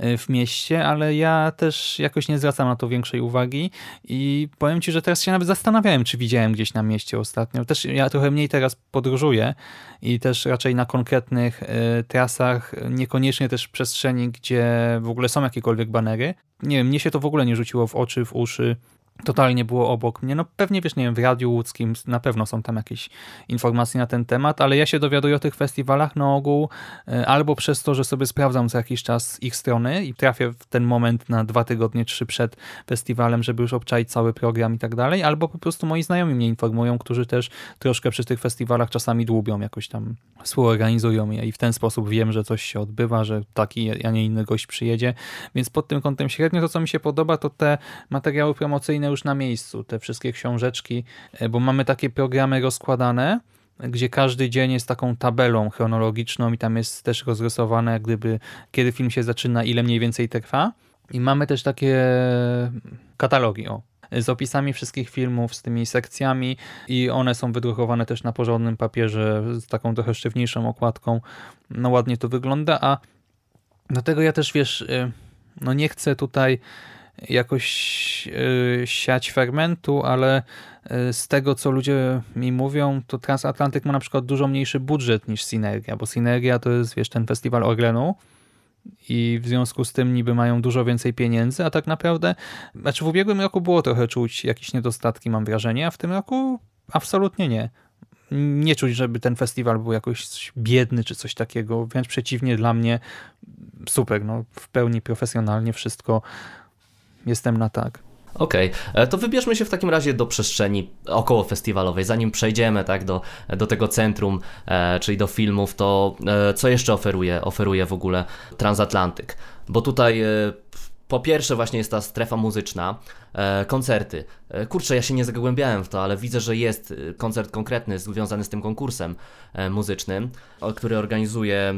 y, w mieście, ale ja też jakoś nie zwracam na to większej uwagi i powiem Ci, że teraz się nawet zastanawiałem, czy widziałem gdzieś na mieście ostatnio. Też ja trochę mniej teraz podróżuję i też raczej na konkretnych trasach, niekoniecznie też w przestrzeni, gdzie w ogóle są jakiekolwiek banery. Nie wiem, mnie się to w ogóle nie rzuciło w oczy, w uszy totalnie było obok mnie. No pewnie, wiesz, nie wiem, w Radiu Łódzkim na pewno są tam jakieś informacje na ten temat, ale ja się dowiaduję o tych festiwalach na ogół e, albo przez to, że sobie sprawdzam co jakiś czas ich strony i trafię w ten moment na dwa tygodnie, trzy przed festiwalem, żeby już obczaić cały program i tak dalej, albo po prostu moi znajomi mnie informują, którzy też troszkę przy tych festiwalach czasami dłubią, jakoś tam współorganizują je i w ten sposób wiem, że coś się odbywa, że taki, a nie inny gość przyjedzie, więc pod tym kątem średnio to, co mi się podoba, to te materiały promocyjne już na miejscu, te wszystkie książeczki, e, bo mamy takie programy rozkładane, gdzie każdy dzień jest taką tabelą chronologiczną i tam jest też rozrysowane jak gdyby kiedy film się zaczyna, ile mniej więcej trwa. I mamy też takie katalogi, o, z opisami wszystkich filmów, z tymi sekcjami i one są wydrukowane też na porządnym papierze z taką trochę sztywniejszą okładką. No ładnie to wygląda, a do tego ja też wiesz, y, no nie chcę tutaj jakoś e, siać fermentu, ale e, z tego, co ludzie mi mówią, to Transatlantyk ma na przykład dużo mniejszy budżet niż Synergia, bo Synergia to jest, wiesz, ten festiwal Orlenu i w związku z tym niby mają dużo więcej pieniędzy, a tak naprawdę, znaczy w ubiegłym roku było trochę czuć jakieś niedostatki, mam wrażenie, a w tym roku absolutnie nie. Nie czuć, żeby ten festiwal był jakoś biedny czy coś takiego, wręcz przeciwnie dla mnie super, no w pełni profesjonalnie wszystko jestem na tak. Okej, okay. E, to wybierzmy się w takim razie do przestrzeni około festiwalowej. Zanim przejdziemy tak do, do tego centrum, e, czyli do filmów, to e, co jeszcze oferuje, oferuje w ogóle Transatlantyk? Bo tutaj e, po pierwsze właśnie jest ta strefa muzyczna, e, koncerty. E, kurczę, ja się nie zagłębiałem w to, ale widzę, że jest koncert konkretny związany z tym konkursem muzycznym, który organizuje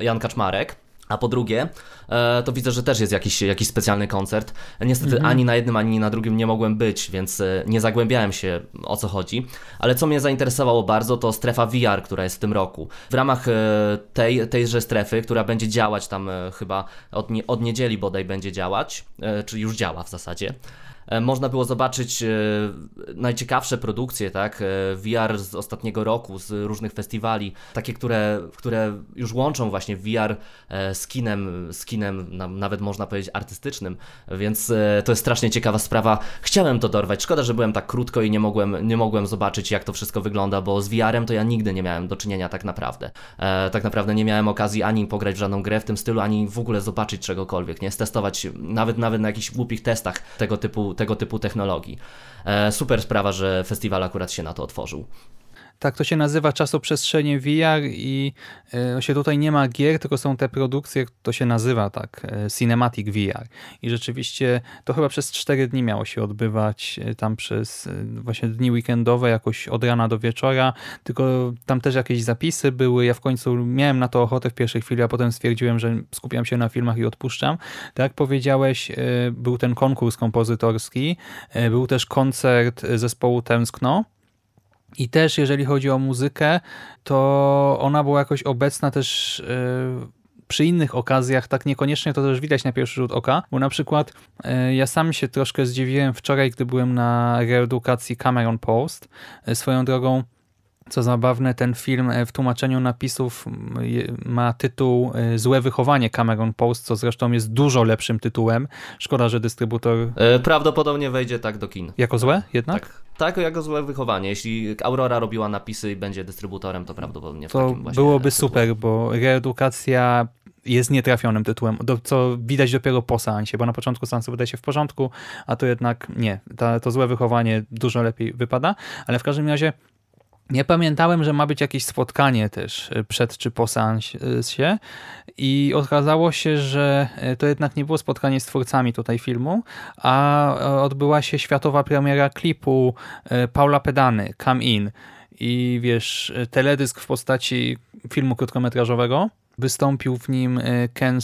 Jan Kaczmarek. A po drugie, e, to widzę, że też jest jakiś, jakiś specjalny koncert. Niestety -hmm. ani na jednym, ani na drugim nie mogłem być, więc e, nie zagłębiałem się o co chodzi. Ale co mnie zainteresowało bardzo, to strefa VR, która jest w tym roku. W ramach e, tej, tejże strefy, która będzie działać tam chyba od, nie, od niedzieli bodaj będzie działać, czy już działa w zasadzie można było zobaczyć najciekawsze produkcje, tak, VR z ostatniego roku, z różnych festiwali, takie, które, które już łączą właśnie VR z kinem, z kinem nawet można powiedzieć artystycznym, więc to jest strasznie ciekawa sprawa. Chciałem to dorwać, szkoda, że byłem tak krótko i nie mogłem, nie mogłem zobaczyć, jak to wszystko wygląda, bo z VR-em to ja nigdy nie miałem do czynienia tak naprawdę. tak naprawdę nie miałem okazji ani pograć w żadną grę w tym stylu, ani w ogóle zobaczyć czegokolwiek, nie? Stestować nawet, nawet na jakichś głupich testach tego typu, tego typu technologii. E, super sprawa, że festiwal akurat się na to otworzył. Tak, to się nazywa czasoprzestrzenie VR i e, się tutaj nie ma gier, tylko są te produkcje, to się nazywa tak, e, Cinematic VR. I rzeczywiście to chyba przez 4 dni miało się odbywać, e, tam przez właśnie dni weekendowe, jakoś od rana do wieczora, tylko tam też jakieś zapisy były, ja w końcu miałem na to ochotę w pierwszej chwili, a potem stwierdziłem, że skupiam się na filmach i odpuszczam. Tak jak powiedziałeś, był ten konkurs kompozytorski, był też koncert zespołu Tęskno, i też jeżeli chodzi o muzykę, to ona była jakoś obecna też e, przy innych okazjach, tak niekoniecznie to też widać na pierwszy rzut oka, bo na przykład e, ja sam się troszkę zdziwiłem wczoraj, gdy byłem na reedukacji Cameron Post. E, swoją drogą co zabawne, ten film w tłumaczeniu napisów ma tytuł Złe wychowanie Cameron Post, co zresztą jest dużo lepszym tytułem. Szkoda, że dystrybutor... Prawdopodobnie wejdzie tak do kin. Jako złe jednak? Tak. Tak, jako złe wychowanie. Jeśli Aurora robiła napisy i będzie dystrybutorem, to prawdopodobnie w to takim właśnie byłoby super, bo reedukacja jest nietrafionym tytułem, co widać dopiero po seansie, bo na początku seansu wydaje się w porządku, a to jednak nie. Ta, to złe wychowanie dużo lepiej wypada, ale w każdym razie nie pamiętałem, że ma być jakieś spotkanie też e, przed czy po seansie i okazało się, że e, to jednak nie było spotkanie z twórcami tutaj filmu, a e, odbyła się światowa premiera klipu Paula Pedany, Come In i wiesz, teledysk w postaci filmu krótkometrażowego. Wystąpił w nim Ken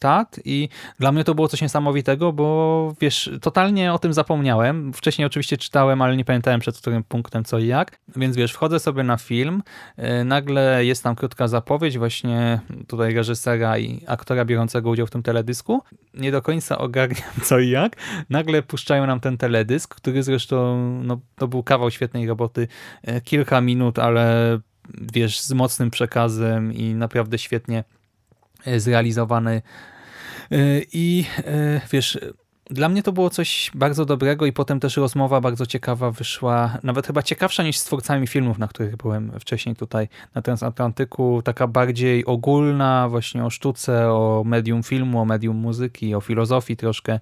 stat i dla mnie to było coś niesamowitego, bo wiesz, totalnie o tym zapomniałem. Wcześniej oczywiście czytałem, ale nie pamiętałem przed którym punktem co i jak. Więc wiesz, wchodzę sobie na film, e, nagle jest tam krótka zapowiedź właśnie tutaj reżysera i aktora biorącego udział w tym teledysku. Nie do końca ogarniam co i jak. Nagle puszczają nam ten teledysk, który zresztą no, to był kawał świetnej roboty. E, kilka minut, ale wiesz, z mocnym przekazem i naprawdę świetnie e, zrealizowany. E, I e, wiesz, dla mnie to było coś bardzo dobrego i potem też rozmowa bardzo ciekawa wyszła, nawet chyba ciekawsza niż z twórcami filmów, na których byłem wcześniej tutaj na Transatlantyku, taka bardziej ogólna właśnie o sztuce, o medium filmu, o medium muzyki, o filozofii troszkę.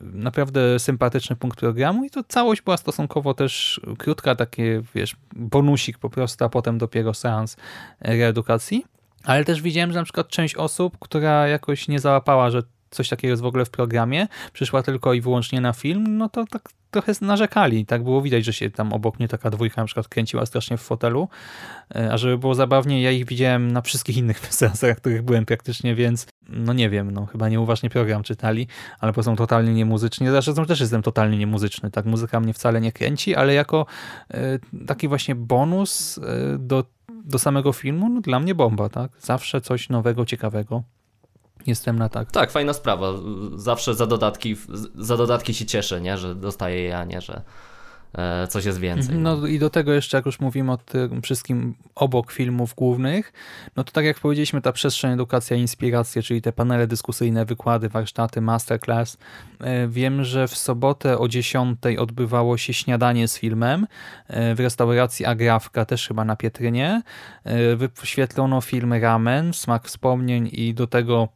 Naprawdę sympatyczny punkt programu i to całość była stosunkowo też krótka, takie wiesz, bonusik po prostu, a potem dopiero seans reedukacji. Ale też widziałem, że na przykład część osób, która jakoś nie załapała, że coś takiego jest w ogóle w programie, przyszła tylko i wyłącznie na film, no to tak trochę narzekali. Tak było widać, że się tam obok mnie taka dwójka na przykład kręciła strasznie w fotelu. E, a żeby było zabawnie, ja ich widziałem na wszystkich innych seansach, których byłem praktycznie, więc no nie wiem, no chyba nieuważnie program czytali, ale po są totalnie niemuzyczni. Zresztą też jestem totalnie niemuzyczny, tak muzyka mnie wcale nie kręci, ale jako e, taki właśnie bonus e, do do samego filmu, no dla mnie bomba, tak? Zawsze coś nowego, ciekawego. Jestem na tak. Tak, fajna sprawa. Zawsze za dodatki, za dodatki się cieszę, nie? że dostaję je, a nie, że e, coś jest więcej. No. no i do tego jeszcze, jak już mówimy o tym wszystkim obok filmów głównych, no to tak jak powiedzieliśmy, ta przestrzeń edukacja, inspiracje, czyli te panele dyskusyjne, wykłady, warsztaty, masterclass. E, wiem, że w sobotę o 10 odbywało się śniadanie z filmem e, w restauracji Agrawka, też chyba na Pietrynie. Wyświetlono film Ramen, Smak Wspomnień i do tego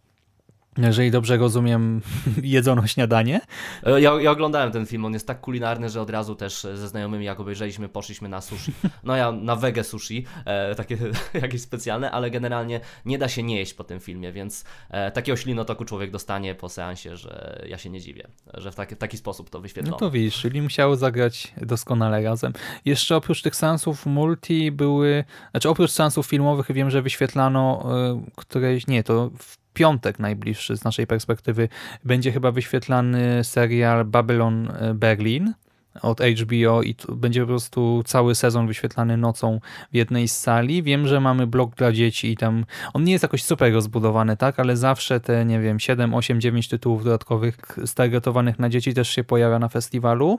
jeżeli dobrze rozumiem, jedzono śniadanie. E, ja, ja, oglądałem ten film, on jest tak kulinarny, że od razu też ze znajomymi, jak obejrzeliśmy, poszliśmy na sushi. No ja na wege sushi, e, takie jakieś specjalne, ale generalnie nie da się nie jeść po tym filmie, więc e, takiego ślinotoku człowiek dostanie po seansie, że ja się nie dziwię, że w taki, taki sposób to wyświetlono. No to widzisz, czyli musiało zagrać doskonale razem. Jeszcze oprócz tych seansów multi były, znaczy oprócz seansów filmowych wiem, że wyświetlano y, któreś, nie, to w piątek najbliższy z naszej perspektywy będzie chyba wyświetlany serial Babylon e, Berlin. od HBO i będzie po prostu cały sezon wyświetlany nocą w jednej z sali. Wiem, że mamy blok dla dzieci i tam on nie jest jakoś super rozbudowany, tak, ale zawsze te, nie wiem, 7, 8, 9 tytułów dodatkowych stargetowanych na dzieci też się pojawia na festiwalu.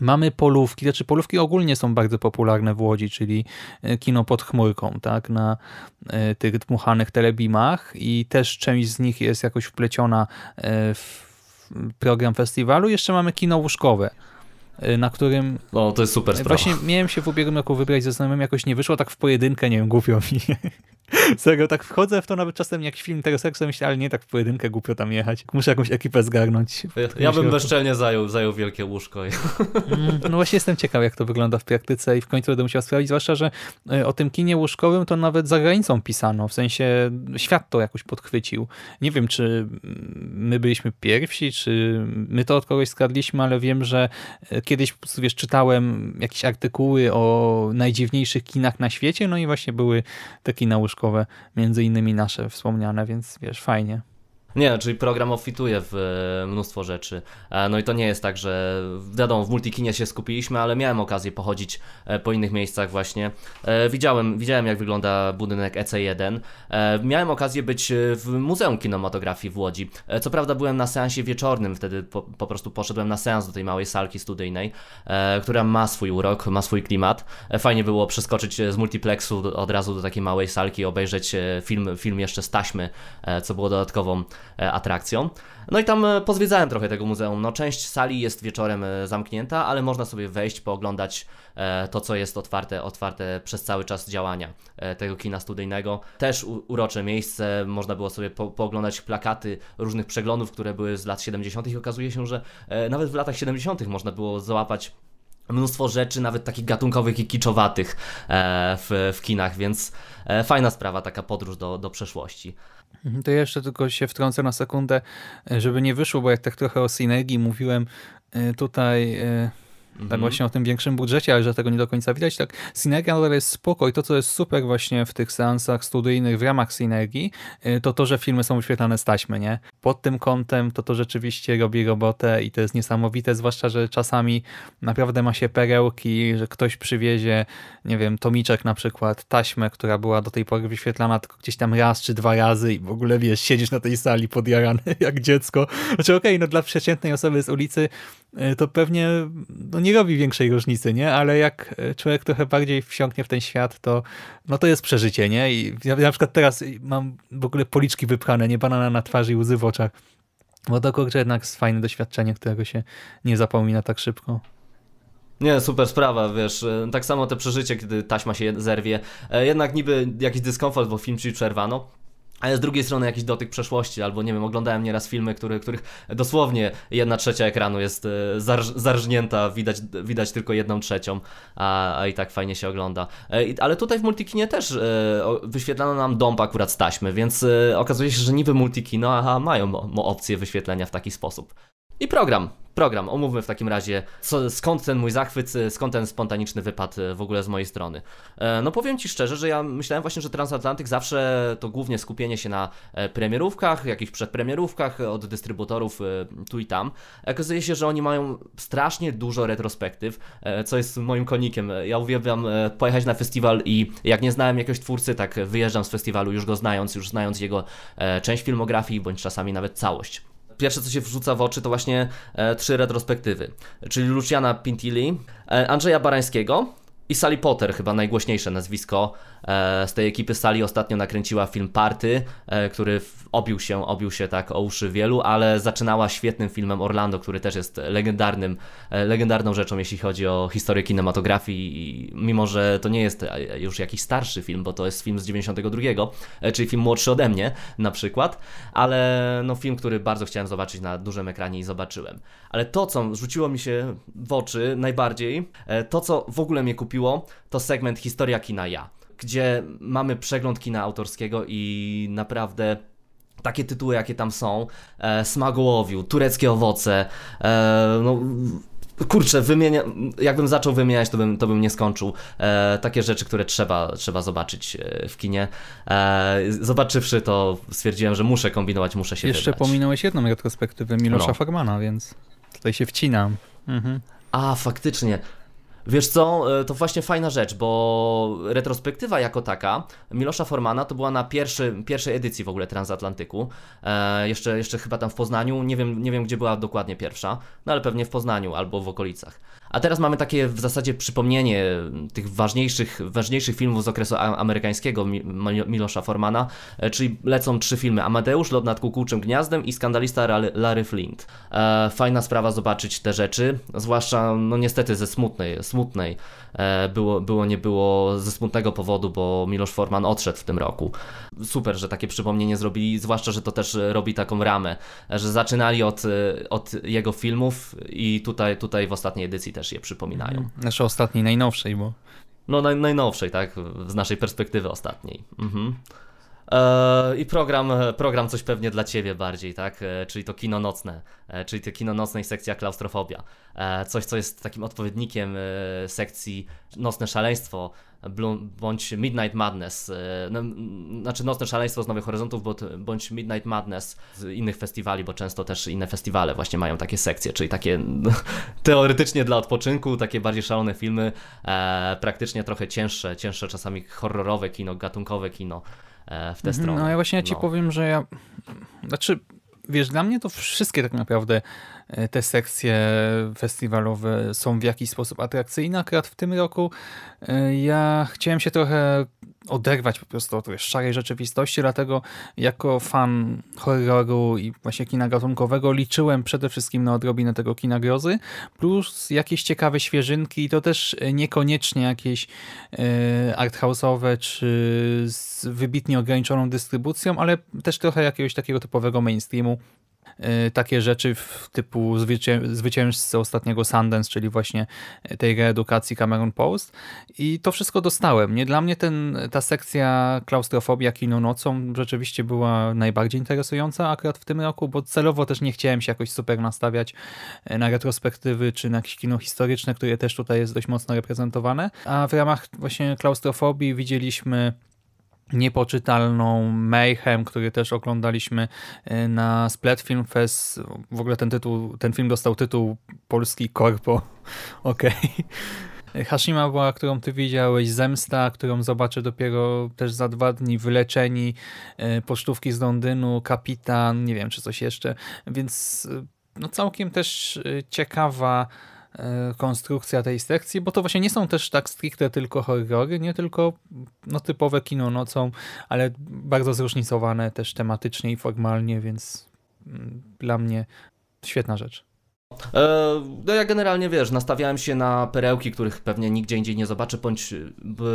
Mamy polówki, znaczy polówki ogólnie są bardzo popularne w Łodzi, czyli e, kino pod chmurką, tak, na e, tych dmuchanych telebimach i też część z nich jest jakoś wpleciona e, w program festiwalu. Jeszcze mamy kino łóżkowe, na którym... No, to jest super sprawa. Właśnie miałem się w ubiegłym roku wybrać ze znajomym, jakoś nie wyszło, tak w pojedynkę, nie wiem, głupio mi. Serio, tak wchodzę w to nawet czasem jakiś film interesuje, myślę, ale nie tak w pojedynkę głupio tam jechać. Muszę jakąś ekipę zgarnąć. Ja, bym bezczelnie zajął, zajął wielkie łóżko. Mm, no właśnie jestem ciekaw, jak to wygląda w praktyce i w końcu będę musiał sprawdzić, zwłaszcza, że e, o tym kinie łóżkowym to nawet za granicą pisano, w sensie świat to jakoś podchwycił. Nie wiem, czy my byliśmy pierwsi, czy my to od kogoś skradliśmy, ale wiem, że e, kiedyś wiesz, czytałem jakieś artykuły o najdziwniejszych kinach na świecie, no i właśnie były te kina łóżkowe między innymi nasze wspomniane, więc wiesz, fajnie. Nie, czyli program obfituje w e, mnóstwo rzeczy. E, no i to nie jest tak, że wiadomo, w multikinie się skupiliśmy, ale miałem okazję pochodzić e, po innych miejscach właśnie. Widziałem, widziałem jak wygląda budynek EC1. Miałem okazję być w Muzeum Kinematografii w Łodzi. Co prawda byłem na seansie wieczornym, wtedy po, po prostu poszedłem na seans do tej małej salki studyjnej, która ma swój urok, ma swój klimat. Fajnie było przeskoczyć z multiplexu od razu do takiej małej salki, obejrzeć film, film jeszcze z taśmy, co było dodatkową atrakcją. No i tam e, pozwiedzałem trochę tego muzeum. No, część sali jest wieczorem e, zamknięta, ale można sobie wejść, pooglądać to, co jest otwarte, otwarte przez cały czas działania tego kina studyjnego. Też urocze miejsce, można było sobie po, pooglądać plakaty różnych przeglądów, które były z lat 70. i okazuje się, że nawet w latach 70. można było załapać mnóstwo rzeczy, nawet takich gatunkowych i kiczowatych w, w kinach, więc fajna sprawa, taka podróż do, do przeszłości. Mhm, to jeszcze tylko się wtrącę na sekundę, e, żeby nie wyszło, bo jak tak trochę o synergii mówiłem, e, tutaj tak mhm. właśnie o tym większym budżecie, ale że tego nie do końca widać. Tak, Synergia nadal jest spoko i to, co jest super właśnie w tych seansach studyjnych w ramach Synergii, y, to to, że filmy są wyświetlane z taśmy, nie? Pod tym kątem to to rzeczywiście robi robotę i to jest niesamowite, zwłaszcza, że czasami naprawdę ma się perełki, że ktoś przywiezie, nie wiem, tomiczek na przykład, taśmę, która była do tej pory wyświetlana tylko gdzieś tam raz czy dwa razy i w ogóle, wiesz, siedzisz na tej sali podjarany jak dziecko. Znaczy okej, okay, no dla przeciętnej osoby z ulicy y, to pewnie no nie nie robi większej różnicy, nie? Ale jak e, człowiek trochę bardziej wsiąknie w ten świat, to no to jest przeżycie, nie? I ja na przykład teraz mam w ogóle policzki wypchane, nie banana na twarzy i łzy w oczach. Bo to kurczę jednak jest fajne doświadczenie, którego się nie zapomina tak szybko. Nie, super sprawa, wiesz, e, tak samo te przeżycie, kiedy taśma się zerwie, e, jednak niby jakiś dyskomfort, bo film ci przerwano, ale z drugiej strony jakiś dotyk przeszłości, albo nie wiem, oglądałem nieraz filmy, który, których dosłownie jedna trzecia ekranu jest e, zarż, zarżnięta, widać, widać tylko jedną trzecią, a, a i tak fajnie się ogląda. E, ale tutaj w Multikinie też e, wyświetlano nam dąb akurat z taśmy, więc okazuje się, że niby Multikino, aha, mają opcję wyświetlenia w taki sposób. I program program. Omówmy w takim razie, co, skąd ten mój zachwyt, skąd ten spontaniczny wypad e, w ogóle z mojej strony. E, no powiem Ci szczerze, że ja myślałem właśnie, że Transatlantyk zawsze to głównie skupienie się na e, premierówkach, jakichś przedpremierówkach od dystrybutorów tu i tam. Okazuje się, że oni mają strasznie dużo retrospektyw, co jest moim konikiem. Ja uwielbiam pojechać na festiwal i jak nie znałem jakiegoś twórcy, tak wyjeżdżam z festiwalu już go znając, już znając jego część filmografii, bądź czasami nawet całość pierwsze co się wrzuca w oczy to właśnie e, trzy retrospektywy, czyli Luciana Pintilli, e, Andrzeja Barańskiego i Sally Potter, chyba najgłośniejsze nazwisko z tej ekipy Sally ostatnio nakręciła film Party, e, który obił się, obił się tak o uszy wielu, ale zaczynała świetnym filmem Orlando, który też jest legendarnym, e, legendarną rzeczą, jeśli chodzi o historię kinematografii, mimo że to nie jest już jakiś starszy film, bo to jest film z 92, czyli film młodszy ode mnie na przykład, ale no film, który bardzo chciałem zobaczyć na dużym ekranie i zobaczyłem. Ale to, co rzuciło mi się w oczy najbardziej, to, co w ogóle mnie kupiło to segment Historia Kina Ja, gdzie mamy przegląd kina autorskiego i naprawdę takie tytuły, jakie tam są, e, Smagołowiu, Tureckie Owoce, e, no kurczę, wymienia, jakbym zaczął wymieniać, to bym, to bym nie skończył. E, takie rzeczy, które trzeba, trzeba zobaczyć e, w kinie. E, zobaczywszy to, stwierdziłem, że muszę kombinować, muszę się Jeszcze wybrać. pominąłeś jedną retrospektywę Milosza no. Formana, więc tutaj się wcinam. Mhm. A, faktycznie. Wiesz co, e, to właśnie fajna rzecz, bo retrospektywa jako taka Milosza Formana to była na pierwszy, pierwszej edycji w ogóle Transatlantyku. E, jeszcze, jeszcze chyba tam w Poznaniu, nie wiem, nie wiem gdzie była dokładnie pierwsza, no ale pewnie w Poznaniu albo w okolicach. A teraz mamy takie w zasadzie przypomnienie tych ważniejszych, ważniejszych filmów z okresu amerykańskiego Milosza Formana, e, czyli lecą trzy filmy: Amadeusz, Lot nad kukułczym gniazdem i skandalista Larry Flint. E, fajna sprawa zobaczyć te rzeczy, zwłaszcza no niestety ze smutnej, smutnej e, było, było nie było ze smutnego powodu, bo Milosz Forman odszedł w tym roku. Super, że takie przypomnienie zrobili, zwłaszcza, że to też robi taką ramę, że zaczynali od, od jego filmów i tutaj, tutaj w ostatniej edycji też je przypominają. Znaczy ostatniej, najnowszej, bo... No naj, najnowszej, tak, z naszej perspektywy ostatniej. Mhm. E, I program, program coś pewnie dla Ciebie bardziej, tak? E, czyli to kino nocne, e, czyli to kino nocne i sekcja klaustrofobia. Coś, co jest takim odpowiednikiem sekcji Nocne Szaleństwo, bądź Midnight Madness, no, znaczy Nocne Szaleństwo z Nowych Horyzontów, bądź Midnight Madness z innych festiwali, bo często też inne festiwale właśnie mają takie sekcje, czyli takie teoretycznie dla odpoczynku, takie bardziej szalone filmy, praktycznie trochę cięższe, cięższe czasami horrorowe kino, gatunkowe kino. E, w tę mhm, stronę. No ja właśnie ja ci no. powiem, że ja, znaczy wiesz, dla mnie to wszystkie tak naprawdę e, te sekcje festiwalowe są w jakiś sposób atrakcyjne. Akurat w tym roku e, ja chciałem się trochę oderwać po prostu od szarej rzeczywistości, dlatego jako fan horroru i właśnie kina gatunkowego liczyłem przede wszystkim na odrobinę tego kina grozy, plus jakieś ciekawe świeżynki i to też niekoniecznie jakieś e, arthouse'owe czy z wybitnie ograniczoną dystrybucją, ale też trochę jakiegoś takiego typowego mainstreamu, takie rzeczy typu zwycięzcy ostatniego Sundance, czyli właśnie tej reedukacji Cameron Post i to wszystko dostałem. Nie Dla mnie ten, ta sekcja klaustrofobia kino nocą rzeczywiście była najbardziej interesująca akurat w tym roku, bo celowo też nie chciałem się jakoś super nastawiać y, na retrospektywy czy na jakieś kino historyczne, które też tutaj jest dość mocno reprezentowane, a w ramach właśnie klaustrofobii widzieliśmy niepoczytalną Mayhem, który też oglądaliśmy e, na Splat Film Fest. W ogóle ten tytuł, ten film dostał tytuł polski Korpo. Okej. Okay. Hashima była, którą ty widziałeś, Zemsta, którą zobaczę dopiero też za dwa dni, Wyleczeni, e, Pocztówki z Londynu, Kapitan, nie wiem czy coś jeszcze, więc e, no całkiem też ciekawa konstrukcja tej sekcji, bo to właśnie nie są też tak stricte tylko horrory, nie tylko no, typowe kino nocą, ale bardzo zróżnicowane też tematycznie i formalnie, więc mm, dla mnie świetna rzecz. E, no ja generalnie wiesz, nastawiałem się na perełki, których pewnie nigdzie indziej nie zobaczę, bądź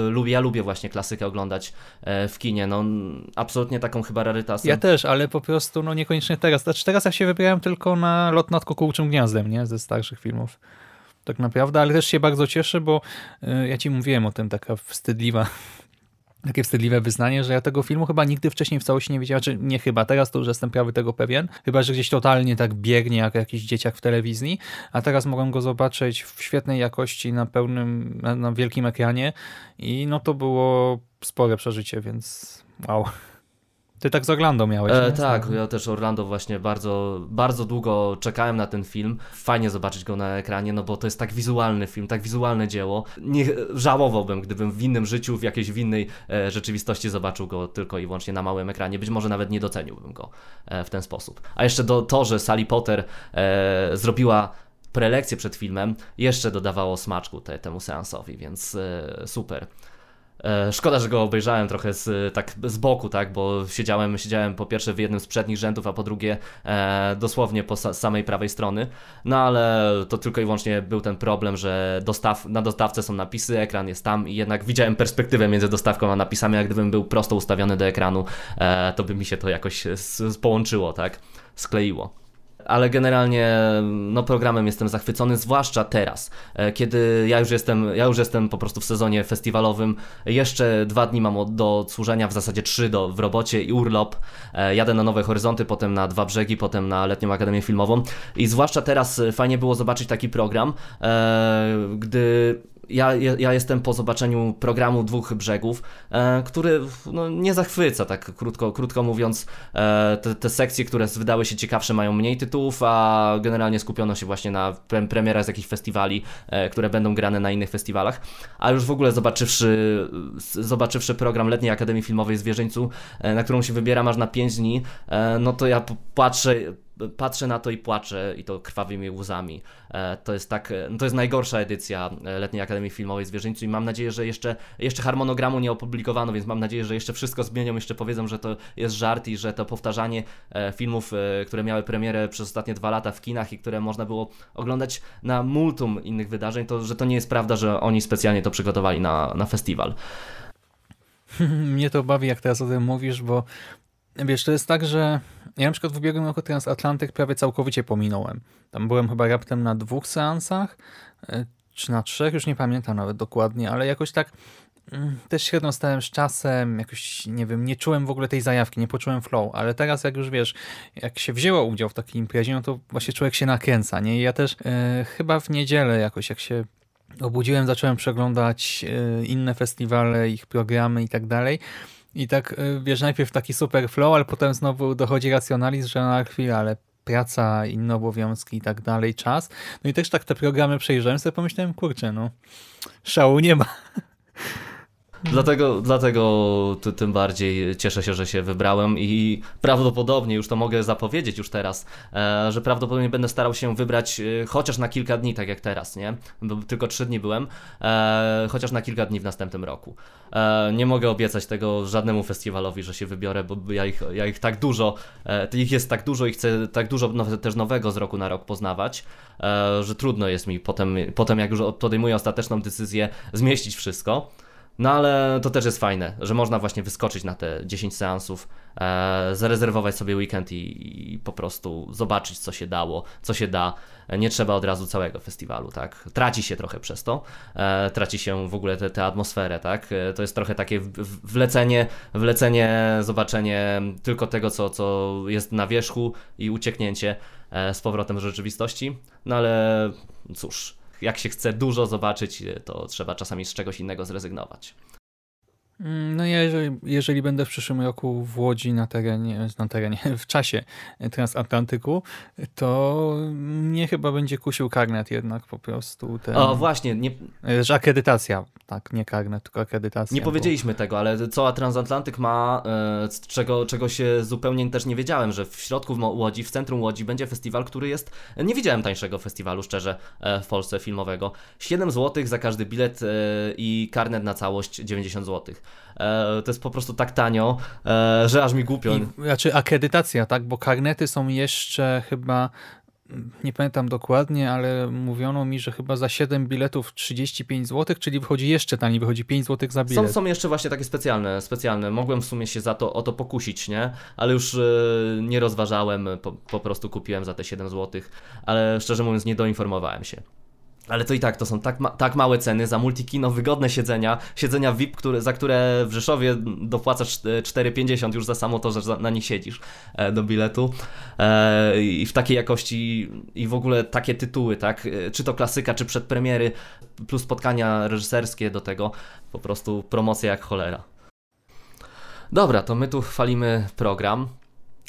lubię, ja lubię właśnie klasykę oglądać e, w kinie, no absolutnie taką chyba rarytasem. Ja też, ale po prostu no niekoniecznie teraz, znaczy teraz ja się wybierałem tylko na Lot nad kukułczym gniazdem, nie, ze starszych filmów tak naprawdę, ale też się bardzo cieszę, bo e, ja ci mówiłem o tym, taka wstydliwa takie wstydliwe wyznanie, że ja tego filmu chyba nigdy wcześniej w całości nie widziałem, czy nie chyba, teraz to już jestem prawie tego pewien, chyba, że gdzieś totalnie tak biegnie jak jakiś dzieciak w telewizji, a teraz mogłem go zobaczyć w świetnej jakości na pełnym, na, na wielkim ekranie i no to było spore przeżycie, więc wow. Ty tak z Orlando miałeś, e, Tak, ja też Orlando właśnie bardzo, bardzo długo czekałem na ten film. Fajnie zobaczyć go na ekranie, no bo to jest tak wizualny film, tak wizualne dzieło. Nie żałowałbym, gdybym w innym życiu, w jakiejś w innej e, rzeczywistości zobaczył go tylko i wyłącznie na małym ekranie. Być może nawet nie doceniłbym go e, w ten sposób. A jeszcze do, to, że Sally Potter e, zrobiła prelekcję przed filmem, jeszcze dodawało smaczku te, temu seansowi, więc e, super. E, szkoda, że go obejrzałem trochę z, tak z boku, tak, bo siedziałem, siedziałem po pierwsze w jednym z przednich rzędów, a po drugie e, dosłownie po sa samej prawej strony. No ale to tylko i wyłącznie był ten problem, że dostaw na dostawce są napisy, ekran jest tam i jednak widziałem perspektywę między dostawką a napisami, jak gdybym był prosto ustawiony do ekranu, e, to by mi się to jakoś połączyło, tak, skleiło ale generalnie no, programem jestem zachwycony, zwłaszcza teraz, e, kiedy ja już jestem, ja już jestem po prostu w sezonie festiwalowym. Jeszcze dwa dni mam do służenia, w zasadzie trzy do, w robocie i urlop. E, jadę na Nowe Horyzonty, potem na Dwa Brzegi, potem na Letnią Akademię Filmową. I zwłaszcza teraz fajnie było zobaczyć taki program, e, gdy ja, ja jestem po zobaczeniu programu Dwóch Brzegów, e, który no, nie zachwyca, tak krótko, krótko mówiąc. E, te, te, sekcje, które wydały się ciekawsze, mają mniej tytułów, a generalnie skupiono się właśnie na pre premierach z jakichś festiwali, e, które będą grane na innych festiwalach. A już w ogóle zobaczywszy, zobaczywszy program Letniej Akademii Filmowej Zwierzyńcu, e, na którą się wybieram aż na 5 dni, no to ja patrzę patrzę na to i płaczę i to krwawymi łzami. E, to jest tak, e, to jest najgorsza edycja e, Letniej Akademii Filmowej Zwierzyńcu i mam nadzieję, że jeszcze, jeszcze harmonogramu nie opublikowano, więc mam nadzieję, że jeszcze wszystko zmienią, jeszcze powiedzą, że to jest żart i że to powtarzanie filmów, które miały premierę przez ostatnie dwa lata w kinach i które można było oglądać na multum innych wydarzeń, to że to nie jest prawda, że oni specjalnie to przygotowali na, na festiwal. Mnie to bawi, jak teraz o tym mówisz, bo Wiesz, to jest tak, że ja na przykład w ubiegłym roku Transatlantyk prawie całkowicie pominąłem. Tam byłem chyba raptem na dwóch seansach, e, czy na trzech, już nie pamiętam nawet dokładnie, ale jakoś tak mm, też średnio stałem z czasem, jakoś, nie wiem, nie czułem w ogóle tej zajawki, nie poczułem flow, ale teraz jak już wiesz, jak się wzięło udział w takiej imprezie, no to właśnie człowiek się nakręca, nie? I ja też e, chyba w niedzielę jakoś, jak się obudziłem, zacząłem przeglądać e, inne festiwale, ich programy i tak dalej i tak, y, wiesz, najpierw taki super flow, ale potem znowu dochodzi racjonalizm, że na chwilę, ale praca, inne obowiązki i tak dalej, czas. No i też tak te programy przejrzałem, sobie pomyślałem, kurczę, no, szału nie ma. Dlatego, dlatego tym bardziej cieszę się, że się wybrałem i prawdopodobnie, już to mogę zapowiedzieć już teraz, e, że prawdopodobnie będę starał się wybrać e, chociaż na kilka dni, tak jak teraz, nie? Bo tylko trzy dni byłem, e, chociaż na kilka dni w następnym roku. Nie mogę obiecać tego żadnemu festiwalowi, że się wybiorę, bo ja ich, ja ich tak dużo, ich jest tak dużo i chcę tak dużo też nowego z roku na rok poznawać, że trudno jest mi potem, potem jak już podejmuję ostateczną decyzję, zmieścić wszystko. No ale to też jest fajne, że można właśnie wyskoczyć na te 10 seansów, e, zarezerwować sobie weekend i, i, po prostu zobaczyć, co się dało, co się da. Nie trzeba od razu całego festiwalu, tak? Traci się trochę przez to, e, traci się w ogóle tę atmosferę, tak? E, to jest trochę takie wlecenie, wlecenie, zobaczenie tylko tego, co, co jest na wierzchu i ucieknięcie e, z powrotem w rzeczywistości. No ale cóż jak się chce dużo zobaczyć, to trzeba czasami z czegoś innego zrezygnować. Mm, no ja jeżeli, jeżeli, będę w przyszłym roku w Łodzi na terenie, na terenie, w czasie transatlantyku, to mnie chyba będzie kusił karnet jednak po prostu. Ten... O właśnie. Nie... Że akredytacja, tak, nie karnet, tylko akredytacja. Nie bo... powiedzieliśmy tego, ale cała transatlantyk ma, e, czego, czego się zupełnie też nie wiedziałem, że w środku Łodzi, w centrum Łodzi będzie festiwal, który jest, nie widziałem tańszego festiwalu, szczerze, e, w Polsce filmowego. 7 zł za każdy bilet e, i karnet na całość 90 zł. E, to jest po prostu tak tanio, e, że aż mi głupio. I, znaczy akredytacja, tak, bo karnety są jeszcze chyba nie pamiętam dokładnie, ale mówiono mi, że chyba za 7 biletów 35 zł, czyli wychodzi jeszcze taniej, wychodzi 5 zł za bilet. Są, są jeszcze właśnie takie specjalne, specjalne. Mogłem w sumie się za to, o to pokusić, nie? Ale już e, nie rozważałem, po, po prostu kupiłem za te 7 zł, ale szczerze mówiąc nie doinformowałem się. Ale to i tak, to są tak, ma tak małe ceny za multikino, wygodne siedzenia, siedzenia VIP, które, za które w Rzeszowie dopłacasz 4,50 już za samo to, że na nich siedzisz e, do biletu. E, I w takiej jakości i w ogóle takie tytuły, tak? E, czy to klasyka, czy przedpremiery, plus spotkania reżyserskie do tego, po prostu promocja jak cholera. Dobra, to my tu chwalimy program.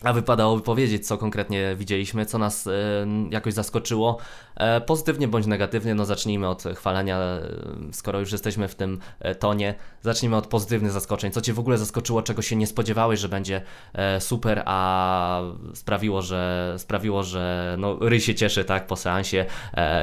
A wypadałoby powiedzieć, co konkretnie widzieliśmy, co nas e, jakoś zaskoczyło, e, pozytywnie bądź negatywnie. No zacznijmy od chwalenia, e, skoro już jesteśmy w tym tonie. Zacznijmy od pozytywnych zaskoczeń. Co Cię w ogóle zaskoczyło, czego się nie spodziewałeś, że będzie super, a sprawiło, że sprawiło, że no, ryj się cieszy tak po seansie.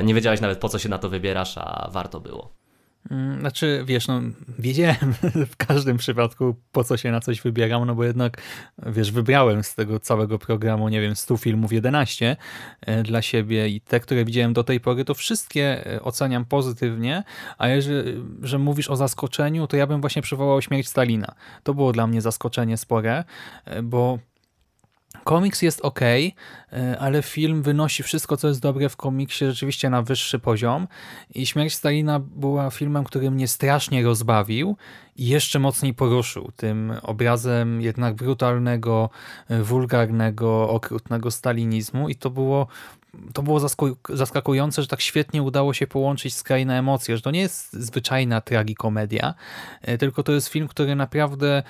Nie wiedziałeś nawet po co się na to wybierasz, a warto było. Mm, znaczy, wiesz, no, wiedziałem w każdym przypadku, po co się na coś wybieram, no bo jednak, wiesz, wybrałem z tego całego programu, nie wiem, 100 filmów 11 e, dla siebie i te, które widziałem do tej pory, to wszystkie e, oceniam pozytywnie, a jeżeli, że mówisz o zaskoczeniu, to ja bym właśnie przywołał Śmierć Stalina. To było dla mnie zaskoczenie spore, e, bo Komiks jest ok, e, ale film wynosi wszystko, co jest dobre w komiksie rzeczywiście na wyższy poziom. I Śmierć Stalina była filmem, który mnie strasznie rozbawił i jeszcze mocniej poruszył tym obrazem jednak brutalnego, e, wulgarnego, okrutnego stalinizmu. I to było to było zaskakujące, że tak świetnie udało się połączyć skrajne emocje, że to nie jest zwyczajna tragikomedia, e, tylko to jest film, który naprawdę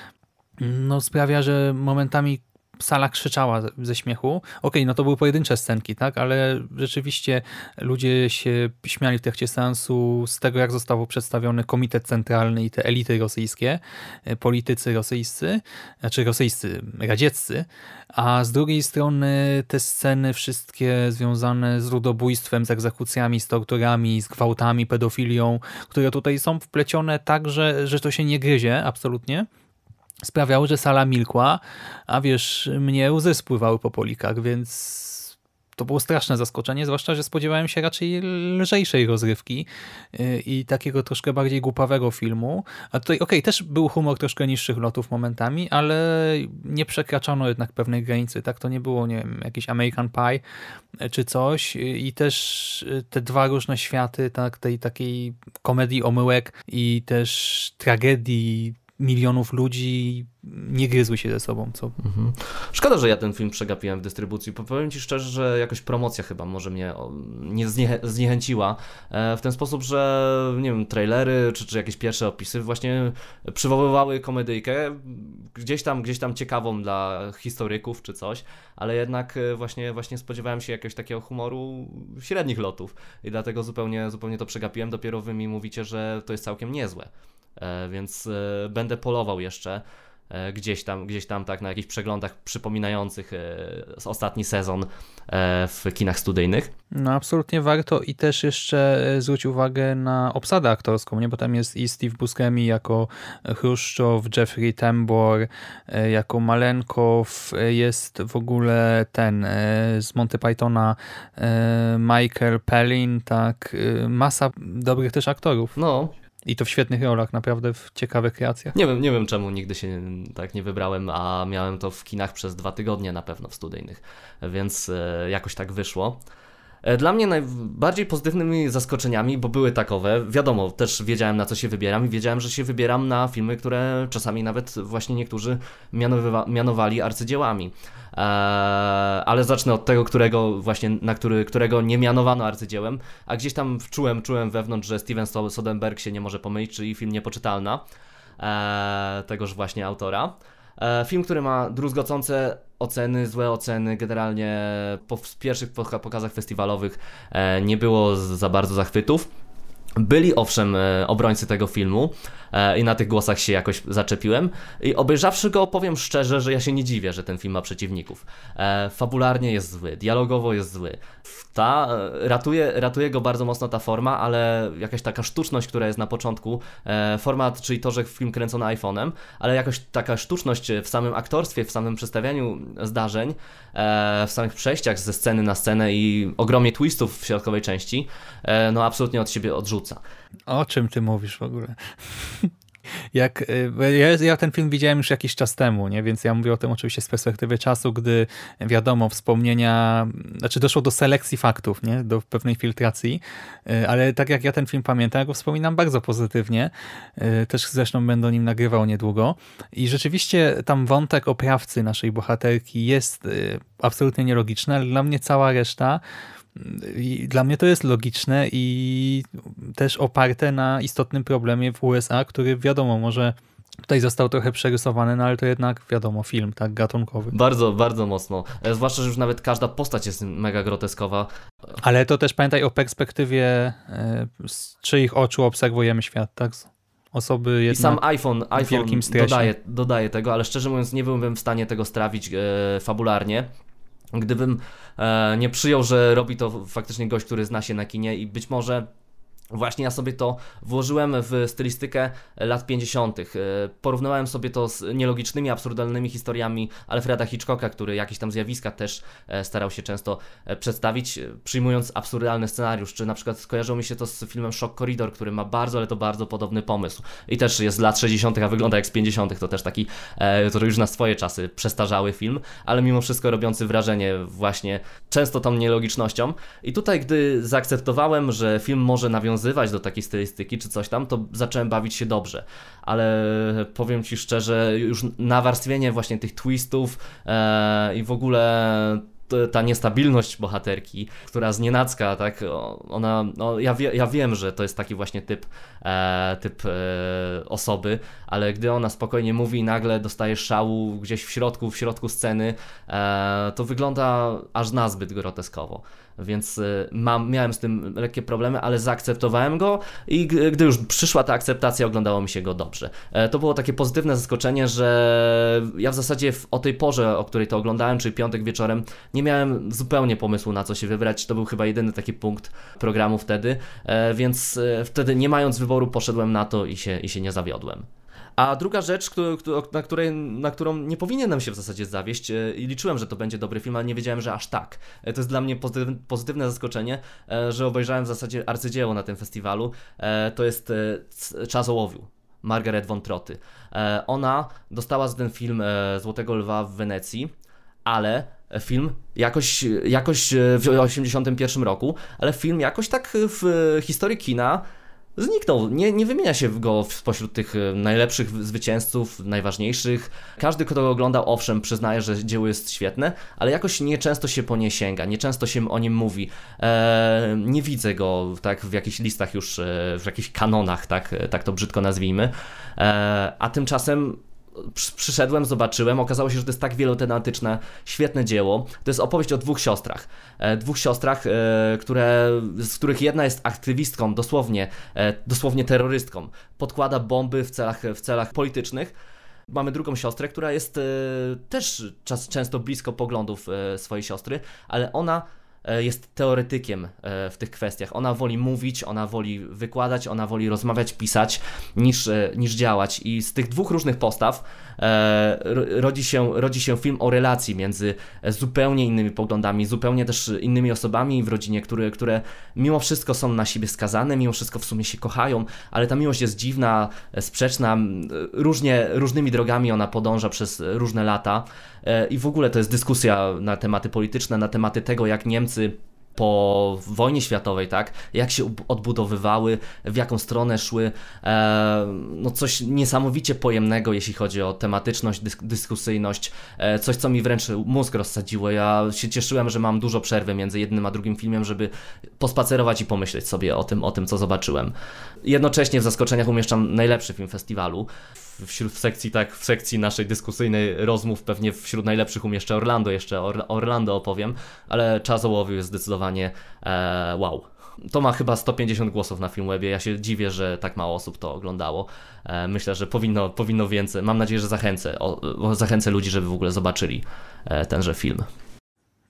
no, sprawia, że momentami sala krzyczała ze śmiechu. Okay, no to były pojedyncze scenki, tak, ale rzeczywiście ludzie się śmiali w trakcie seansu z tego, jak został przedstawiony Komitet Centralny i te elity rosyjskie, e, politycy rosyjscy, znaczy rosyjscy, radzieccy, a z drugiej strony te sceny wszystkie związane z ludobójstwem, z egzekucjami, z torturami, z gwałtami, pedofilią, które tutaj są wplecione tak, że, że to się nie gryzie absolutnie, sprawiały, że sala milkła, a wiesz, mnie łzy spływały po polikach, więc to było straszne zaskoczenie, zwłaszcza, że spodziewałem się raczej lżejszej rozrywki y, i takiego troszkę bardziej głupawego filmu. A tutaj, okej, okay, też był humor troszkę niższych lotów momentami, ale nie przekraczano jednak pewnej granicy, tak? To nie było, nie wiem, jakiś American Pie y, czy coś i też y, te dwa różne światy, tak? Tej takiej komedii omyłek i też tragedii milionów ludzi nie gryzły się ze sobą. Co... Mhm. Szkoda, że ja ten film przegapiłem w dystrybucji. Powiem Ci szczerze, że jakoś promocja chyba może mnie nie zniechę zniechęciła e, w ten sposób, że nie wiem, trailery czy, czy jakieś pierwsze opisy właśnie przywoływały komedyjkę gdzieś tam, gdzieś tam ciekawą dla historyków czy coś, ale jednak e, właśnie, właśnie spodziewałem się jakiegoś takiego humoru średnich lotów i dlatego zupełnie, zupełnie to przegapiłem. Dopiero Wy mi mówicie, że to jest całkiem niezłe. E, więc e, będę polował jeszcze e, gdzieś tam, gdzieś tam tak na jakichś przeglądach przypominających ostatni sezon w kinach studyjnych. No absolutnie warto i też jeszcze zwróć uwagę na obsadę aktorską, nie? bo tam jest i Steve Buscemi jako Chruszczow, Jeffrey Tambor jako Malenkow, jest w ogóle ten z Monty Pythona Michael Pellin, tak, masa dobrych też aktorów. No, i to w świetnych rolach, naprawdę w ciekawych kreacjach. Nie wiem, nie wiem czemu nigdy się tak nie wybrałem, a miałem to w kinach przez dwa tygodnie na pewno w studyjnych, więc e, jakoś tak wyszło. E, dla mnie najbardziej pozytywnymi zaskoczeniami, bo były takowe, wiadomo, też wiedziałem na co się wybieram i wiedziałem, że się wybieram na filmy, które czasami nawet właśnie niektórzy mianowali arcydziełami. Eee, ale zacznę od tego, którego właśnie, na który, którego nie mianowano arcydziełem, a gdzieś tam czułem, czułem wewnątrz, że Steven Soderbergh się nie może pomylić, czyli film Niepoczytalna eee, tegoż właśnie autora. Eee, film, który ma druzgocące oceny, złe oceny, generalnie po pierwszych pokazach festiwalowych e, nie było za bardzo zachwytów. Byli owszem e, obrońcy tego filmu, i na tych głosach się jakoś zaczepiłem. I obejrzawszy go, powiem szczerze, że ja się nie dziwię, że ten film ma przeciwników. E, fabularnie jest zły, dialogowo jest zły. Ta, e, ratuje, ratuje go bardzo mocno ta forma, ale jakaś taka sztuczność, która jest na początku, format, czyli to, że film kręcono iPhone'em, ale jakoś taka sztuczność w samym aktorstwie, w samym przedstawianiu zdarzeń, w samych przejściach ze sceny na scenę i ogromnie twistów w środkowej części, no absolutnie od siebie odrzuca. O czym ty mówisz w ogóle? Jak, y, ja, ja, ten film widziałem już jakiś czas temu, nie? więc ja mówię o tym oczywiście z perspektywy czasu, gdy wiadomo, wspomnienia, znaczy doszło do selekcji faktów, nie? do pewnej filtracji, y, ale tak jak ja ten film pamiętam, ja go wspominam bardzo pozytywnie, y, też zresztą będę o nim nagrywał niedługo i rzeczywiście tam wątek oprawcy naszej bohaterki jest absolutnie nielogiczny, ale dla mnie cała reszta i dla mnie to jest logiczne i też oparte na istotnym problemie w USA, który wiadomo, może Tutaj został trochę przerysowany, no ale to jednak wiadomo, film, tak, gatunkowy. Bardzo, bardzo mocno. E, zwłaszcza, że już nawet każda postać jest mega groteskowa. Ale to też pamiętaj o perspektywie, e, z czyich oczu obserwujemy świat, tak? Osoby I sam iPhone, iPhone dodaje, dodaje tego, ale szczerze mówiąc nie byłbym w stanie tego strawić e, fabularnie. Gdybym e, nie przyjął, że robi to faktycznie gość, który zna się na kinie i być może Właśnie ja sobie to włożyłem w stylistykę lat 50. E, porównałem sobie to z nielogicznymi, absurdalnymi historiami Alfreda Hitchcocka, który jakieś tam zjawiska też e, starał się często e, przedstawić, przyjmując absurdalny scenariusz. Czy na przykład skojarzyło mi się to z filmem Shock Corridor, który ma bardzo, ale to bardzo podobny pomysł. I też jest z lat 60., a wygląda jak z 50. To też taki, to już na swoje czasy przestarzały film, ale mimo wszystko robiący wrażenie właśnie często tą nielogicznością. I tutaj, gdy zaakceptowałem, że film może nawiązać do takiej stylistyki czy coś tam, to zacząłem bawić się dobrze. Ale powiem Ci szczerze, już nawarstwienie właśnie tych twistów e, i w ogóle ta niestabilność bohaterki, która z nienacka, tak, ona, no, ja, wie, ja wiem, że to jest taki właśnie typ, e, typ e, osoby, ale gdy ona spokojnie mówi i nagle dostaje szału gdzieś w środku, w środku sceny, e, to wygląda aż nazbyt groteskowo więc y, mam, miałem z tym lekkie problemy, ale zaakceptowałem go i gdy już przyszła ta akceptacja, oglądało mi się go dobrze. E, to było takie pozytywne zaskoczenie, że ja w zasadzie w, o tej porze, o której to oglądałem, czyli piątek wieczorem, nie miałem zupełnie pomysłu na co się wybrać. To był chyba jedyny taki punkt programu wtedy, e, więc e, wtedy nie mając wyboru poszedłem na to i się, i się nie zawiodłem. A druga rzecz, na, której, na którą nie powinienem się w zasadzie zawieść e, i liczyłem, że to będzie dobry film, ale nie wiedziałem, że aż tak. E, to jest dla mnie pozytywne zaskoczenie, e, że obejrzałem w zasadzie arcydzieło na tym festiwalu. To jest Czas ołowiu. Margaret von Troty. Ona dostała za ten film Złotego Lwa w Wenecji, ale film jakoś, jakoś w 1981 roku, ale film jakoś tak w historii kina zniknął. Nie, nie wymienia się go spośród tych e, najlepszych zwycięzców, najważniejszych. Każdy, kto go oglądał, owszem, przyznaje, że dzieło jest świetne, ale jakoś nieczęsto się po nie sięga, nieczęsto się o nim mówi. Eee, nie widzę go tak w jakichś listach już, e, w jakichś kanonach, tak, tak to brzydko nazwijmy. Eee, a tymczasem przyszedłem, zobaczyłem, okazało się, że to jest tak wielotematyczne, świetne dzieło. To jest opowieść o dwóch siostrach. E, dwóch siostrach, e, które, z których jedna jest aktywistką, dosłownie, e, dosłownie terrorystką. Podkłada bomby w celach, w celach politycznych. Mamy drugą siostrę, która jest też czas, często blisko poglądów swojej siostry, ale ona E, jest teoretykiem e, w tych kwestiach. Ona woli mówić, ona woli wykładać, ona woli rozmawiać, pisać, niż, e, niż działać. I z tych dwóch różnych postaw rodzi się, rodzi się film o relacji między zupełnie innymi poglądami, zupełnie też innymi osobami w rodzinie, które, które mimo wszystko są na siebie skazane, mimo wszystko w sumie się kochają, ale ta miłość jest dziwna, sprzeczna, różnie, różnymi drogami ona podąża przez różne lata. I w ogóle to jest dyskusja na tematy polityczne, na tematy tego, jak Niemcy po wojnie światowej, tak, jak się odbudowywały, w jaką stronę szły, e, no coś niesamowicie pojemnego, jeśli chodzi o tematyczność, dysk dyskusyjność, e, coś, co mi wręcz mózg rozsadziło. Ja się cieszyłem, że mam dużo przerwy między jednym a drugim filmem, żeby pospacerować i pomyśleć sobie o tym, o tym co zobaczyłem. Jednocześnie w zaskoczeniach umieszczam najlepszy film festiwalu, wśród w sekcji, tak, w sekcji naszej dyskusyjnej rozmów pewnie wśród najlepszych umieszczę Orlando, jeszcze o Orlando opowiem, ale Czas ołowiu jest zdecydowanie e, wow. To ma chyba 150 głosów na Filmwebie. Ja się dziwię, że tak mało osób to oglądało. E, myślę, że powinno, powinno więcej. Mam nadzieję, że zachęcę, o, zachęcę ludzi, żeby w ogóle zobaczyli e, tenże film.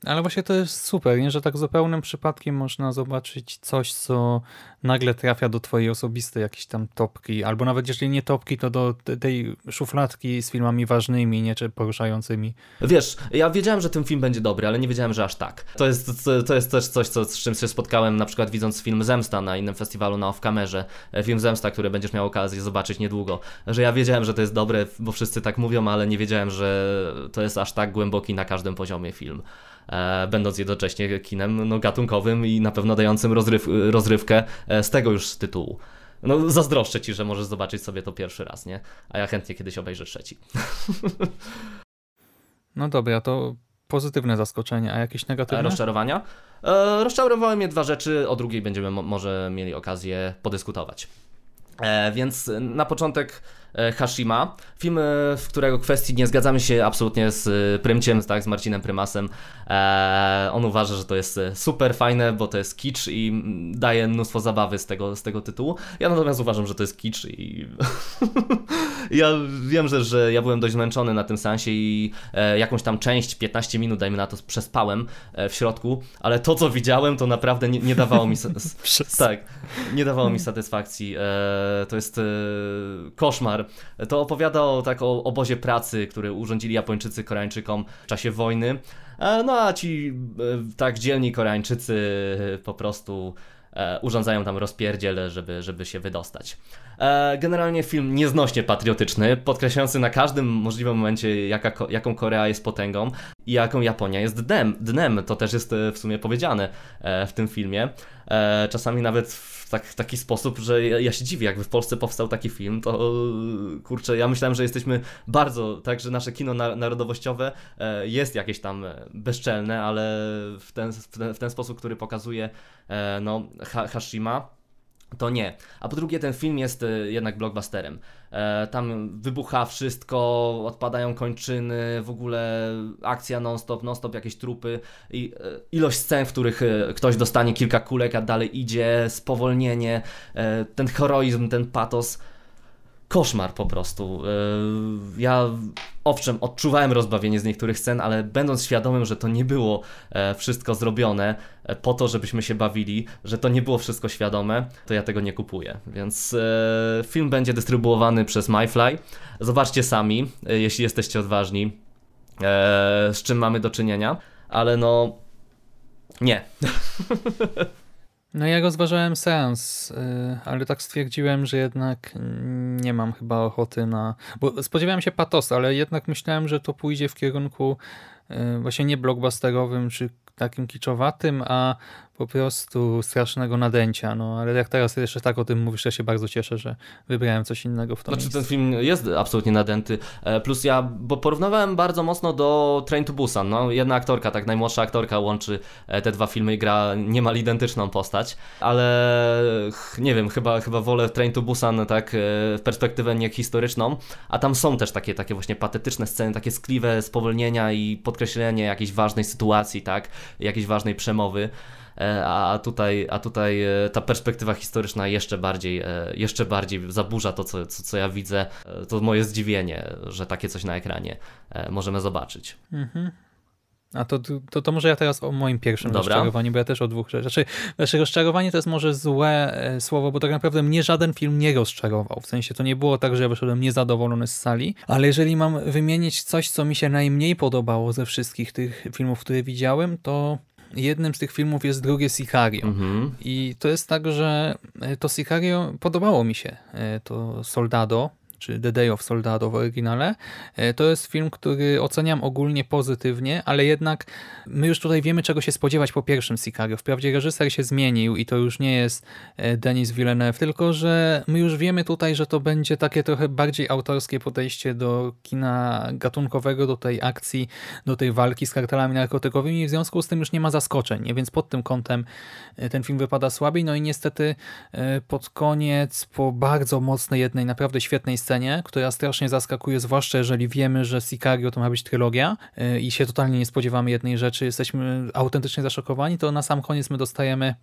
Ale właśnie to jest super, nie? że tak zupełnym przypadkiem można zobaczyć coś, co nagle trafia do twojej osobistej jakieś tam topki, albo nawet jeżeli nie topki, to do tej szufladki z filmami ważnymi, nie czy poruszającymi. Wiesz, ja wiedziałem, że ten film będzie dobry, ale nie wiedziałem, że aż tak. To jest, to jest też coś, co, z czym się spotkałem, na przykład widząc film Zemsta na innym festiwalu na Off-Kamerze. E, film Zemsta, który będziesz miał okazję zobaczyć niedługo. Że ja wiedziałem, że to jest dobre, bo wszyscy tak mówią, ale nie wiedziałem, że to jest aż tak głęboki na każdym poziomie film. E, będąc jednocześnie kinem no, gatunkowym i na pewno dającym rozryw, rozrywkę e, z tego już z tytułu. No zazdroszczę ci, że możesz zobaczyć sobie to pierwszy raz, nie? A ja chętnie kiedyś obejrzę trzeci. No dobra, to pozytywne zaskoczenie, a jakieś negatywne? E, rozczarowania? E, rozczarowały mnie dwa rzeczy, o drugiej będziemy może mieli okazję podyskutować. E, więc na początek E, Hashima. Film, e, w którego kwestii nie zgadzamy się absolutnie z e, Prymciem, tak, z Marcinem Prymasem. on uważa, że to jest super fajne, bo to jest kicz i daje mnóstwo zabawy z tego, z tego tytułu. Ja natomiast uważam, że to jest kicz i ja wiem, że, że ja byłem dość zmęczony na tym sensie i jakąś tam część, 15 minut, dajmy na to, przespałem w środku, ale to, co widziałem, to naprawdę nie, nie dawało mi tak, nie dawało mi satysfakcji. to jest koszmar to opowiada o, tak, o obozie pracy, który urządzili Japończycy Koreańczykom w czasie wojny. E, no a ci e, tak dzielni Koreańczycy po prostu e, urządzają tam rozpierdziel, żeby, żeby się wydostać. Generalnie film nieznośnie patriotyczny, podkreślający na każdym możliwym momencie, jaka, jaką Korea jest potęgą jaką Japonia jest dnem. dnem. To też jest w sumie powiedziane w tym filmie. Czasami nawet w tak, taki sposób, że ja, ja, się dziwię, jakby w Polsce powstał taki film, to kurczę, ja myślałem, że jesteśmy bardzo, tak, że nasze kino narodowościowe e, jest jakieś tam bezczelne, ale w ten, w ten, w ten sposób, który pokazuje no, Hashima, to nie. A po drugie, ten film jest jednak blockbusterem. E, tam wybucha wszystko, odpadają kończyny, w ogóle akcja non-stop, non-stop jakieś trupy i e, ilość scen, w których e, ktoś dostanie kilka kulek, a dalej idzie, spowolnienie, ten heroizm, ten patos koszmar po prostu. E, ja owszem, odczuwałem rozbawienie z niektórych scen, ale będąc świadomym, że to nie było e, wszystko zrobione e, po to, żebyśmy się bawili, że to nie było wszystko świadome, to ja tego nie kupuję. Więc film będzie dystrybuowany przez MyFly. Zobaczcie sami, jeśli jesteście odważni, z czym mamy do czynienia, ale no nie. No ja rozważałem sens, y, ale tak stwierdziłem, że jednak nie mam chyba ochoty na... Bo spodziewałem się patosa, ale jednak myślałem, że to pójdzie w kierunku y, właśnie nie blockbusterowym, czy takim kiczowatym, a po prostu strasznego nadęcia. No, ale jak teraz jeszcze tak o tym mówisz, ja się bardzo cieszę, że wybrałem coś innego w to Znaczy miejsce. ten film jest absolutnie nadęty, e, plus ja, bo porównywałem bardzo mocno do Train to Busan, no jedna aktorka, tak najmłodsza aktorka łączy e, te dwa filmy i gra niemal identyczną postać, ale nie wiem, chyba, chyba wolę Train to Busan tak e, w perspektywę nie historyczną, a tam są też takie, takie właśnie patetyczne sceny, takie skliwe spowolnienia i podkreślenie jakiejś ważnej sytuacji, tak, jakiejś ważnej przemowy. E, a tutaj, a tutaj e, ta perspektywa historyczna jeszcze bardziej, e, jeszcze bardziej zaburza to, co, co, co ja widzę. To moje zdziwienie, że takie coś na ekranie możemy zobaczyć. Mhm. A to, to, to może ja teraz o moim pierwszym Dobra. rozczarowaniu, bo ja też o dwóch rzeczach. Znaczy, znaczy rozczarowanie to jest może złe słowo, bo tak naprawdę mnie żaden film nie rozczarował. W sensie to nie było tak, że ja wyszedłem niezadowolony z sali, ale jeżeli mam wymienić coś, co mi się najmniej podobało ze wszystkich tych filmów, które widziałem, to jednym z tych filmów jest drugie Sicario. Mhm. I to jest tak, że e, to Sicario podobało mi się, e, to Soldado, czy The Day of Soldado w oryginale. E, to jest film, który oceniam ogólnie pozytywnie, ale jednak my już tutaj wiemy, czego się spodziewać po pierwszym Sicario. Wprawdzie reżyser się zmienił i to już nie jest e, Denis Villeneuve, tylko że my już wiemy tutaj, że to będzie takie trochę bardziej autorskie podejście do kina gatunkowego, do tej akcji, do tej walki z kartelami narkotykowymi w związku z tym już nie ma zaskoczeń, więc pod tym kątem e, ten film wypada słabiej, no i niestety pod koniec, po bardzo mocnej jednej, naprawdę świetnej scenie scenie, która strasznie zaskakuje, zwłaszcza jeżeli wiemy, że Sicario to ma być trylogia y, i się totalnie nie spodziewamy jednej rzeczy, jesteśmy autentycznie zaszokowani, to na sam koniec my dostajemy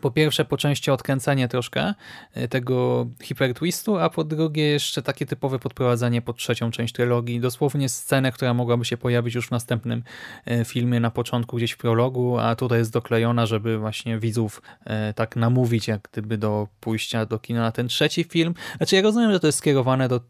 po pierwsze po części odkręcenie troszkę y, tego hipertwistu, a po drugie jeszcze takie typowe podprowadzenie pod trzecią część trylogii. Dosłownie scenę, która mogłaby się pojawić już w następnym y, filmie na początku, gdzieś w prologu, a tutaj jest doklejona, żeby właśnie widzów tak namówić jak gdyby do pójścia do kina na ten trzeci film. Znaczy ja rozumiem, że to jest skierowane do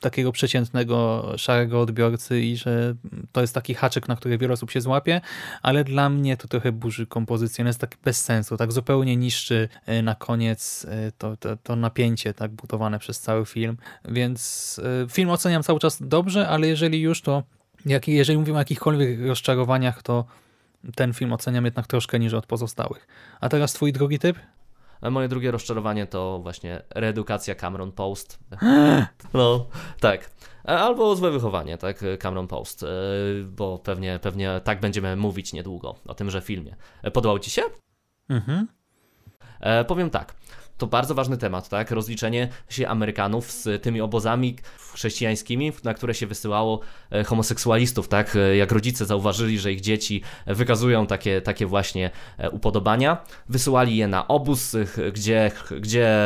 takiego przeciętnego, szarego odbiorcy i że to jest taki haczyk, na który wiele osób się złapie, ale dla mnie to trochę burzy kompozycję, jest tak bez sensu, tak zupełnie niszczy e, na koniec e, to, to, to napięcie tak budowane przez cały film, więc e, film oceniam cały czas dobrze, ale jeżeli już to, jak, jeżeli mówimy o jakichkolwiek rozczarowaniach, to ten film oceniam jednak troszkę niżej od pozostałych. A teraz twój drugi typ? Moje drugie rozczarowanie to właśnie reedukacja Cameron Post. No, tak. Albo złe wychowanie, tak, Cameron Post, e, bo pewnie, pewnie tak będziemy mówić niedługo o tymże filmie. E, podobał Ci się? Mhm. E, powiem tak, to bardzo ważny temat, tak? Rozliczenie się Amerykanów z tymi obozami chrześcijańskimi, na które się wysyłało e, homoseksualistów, tak? E, jak rodzice zauważyli, że ich dzieci wykazują takie, takie właśnie e, upodobania, wysyłali je na obóz, gdzie, gdzie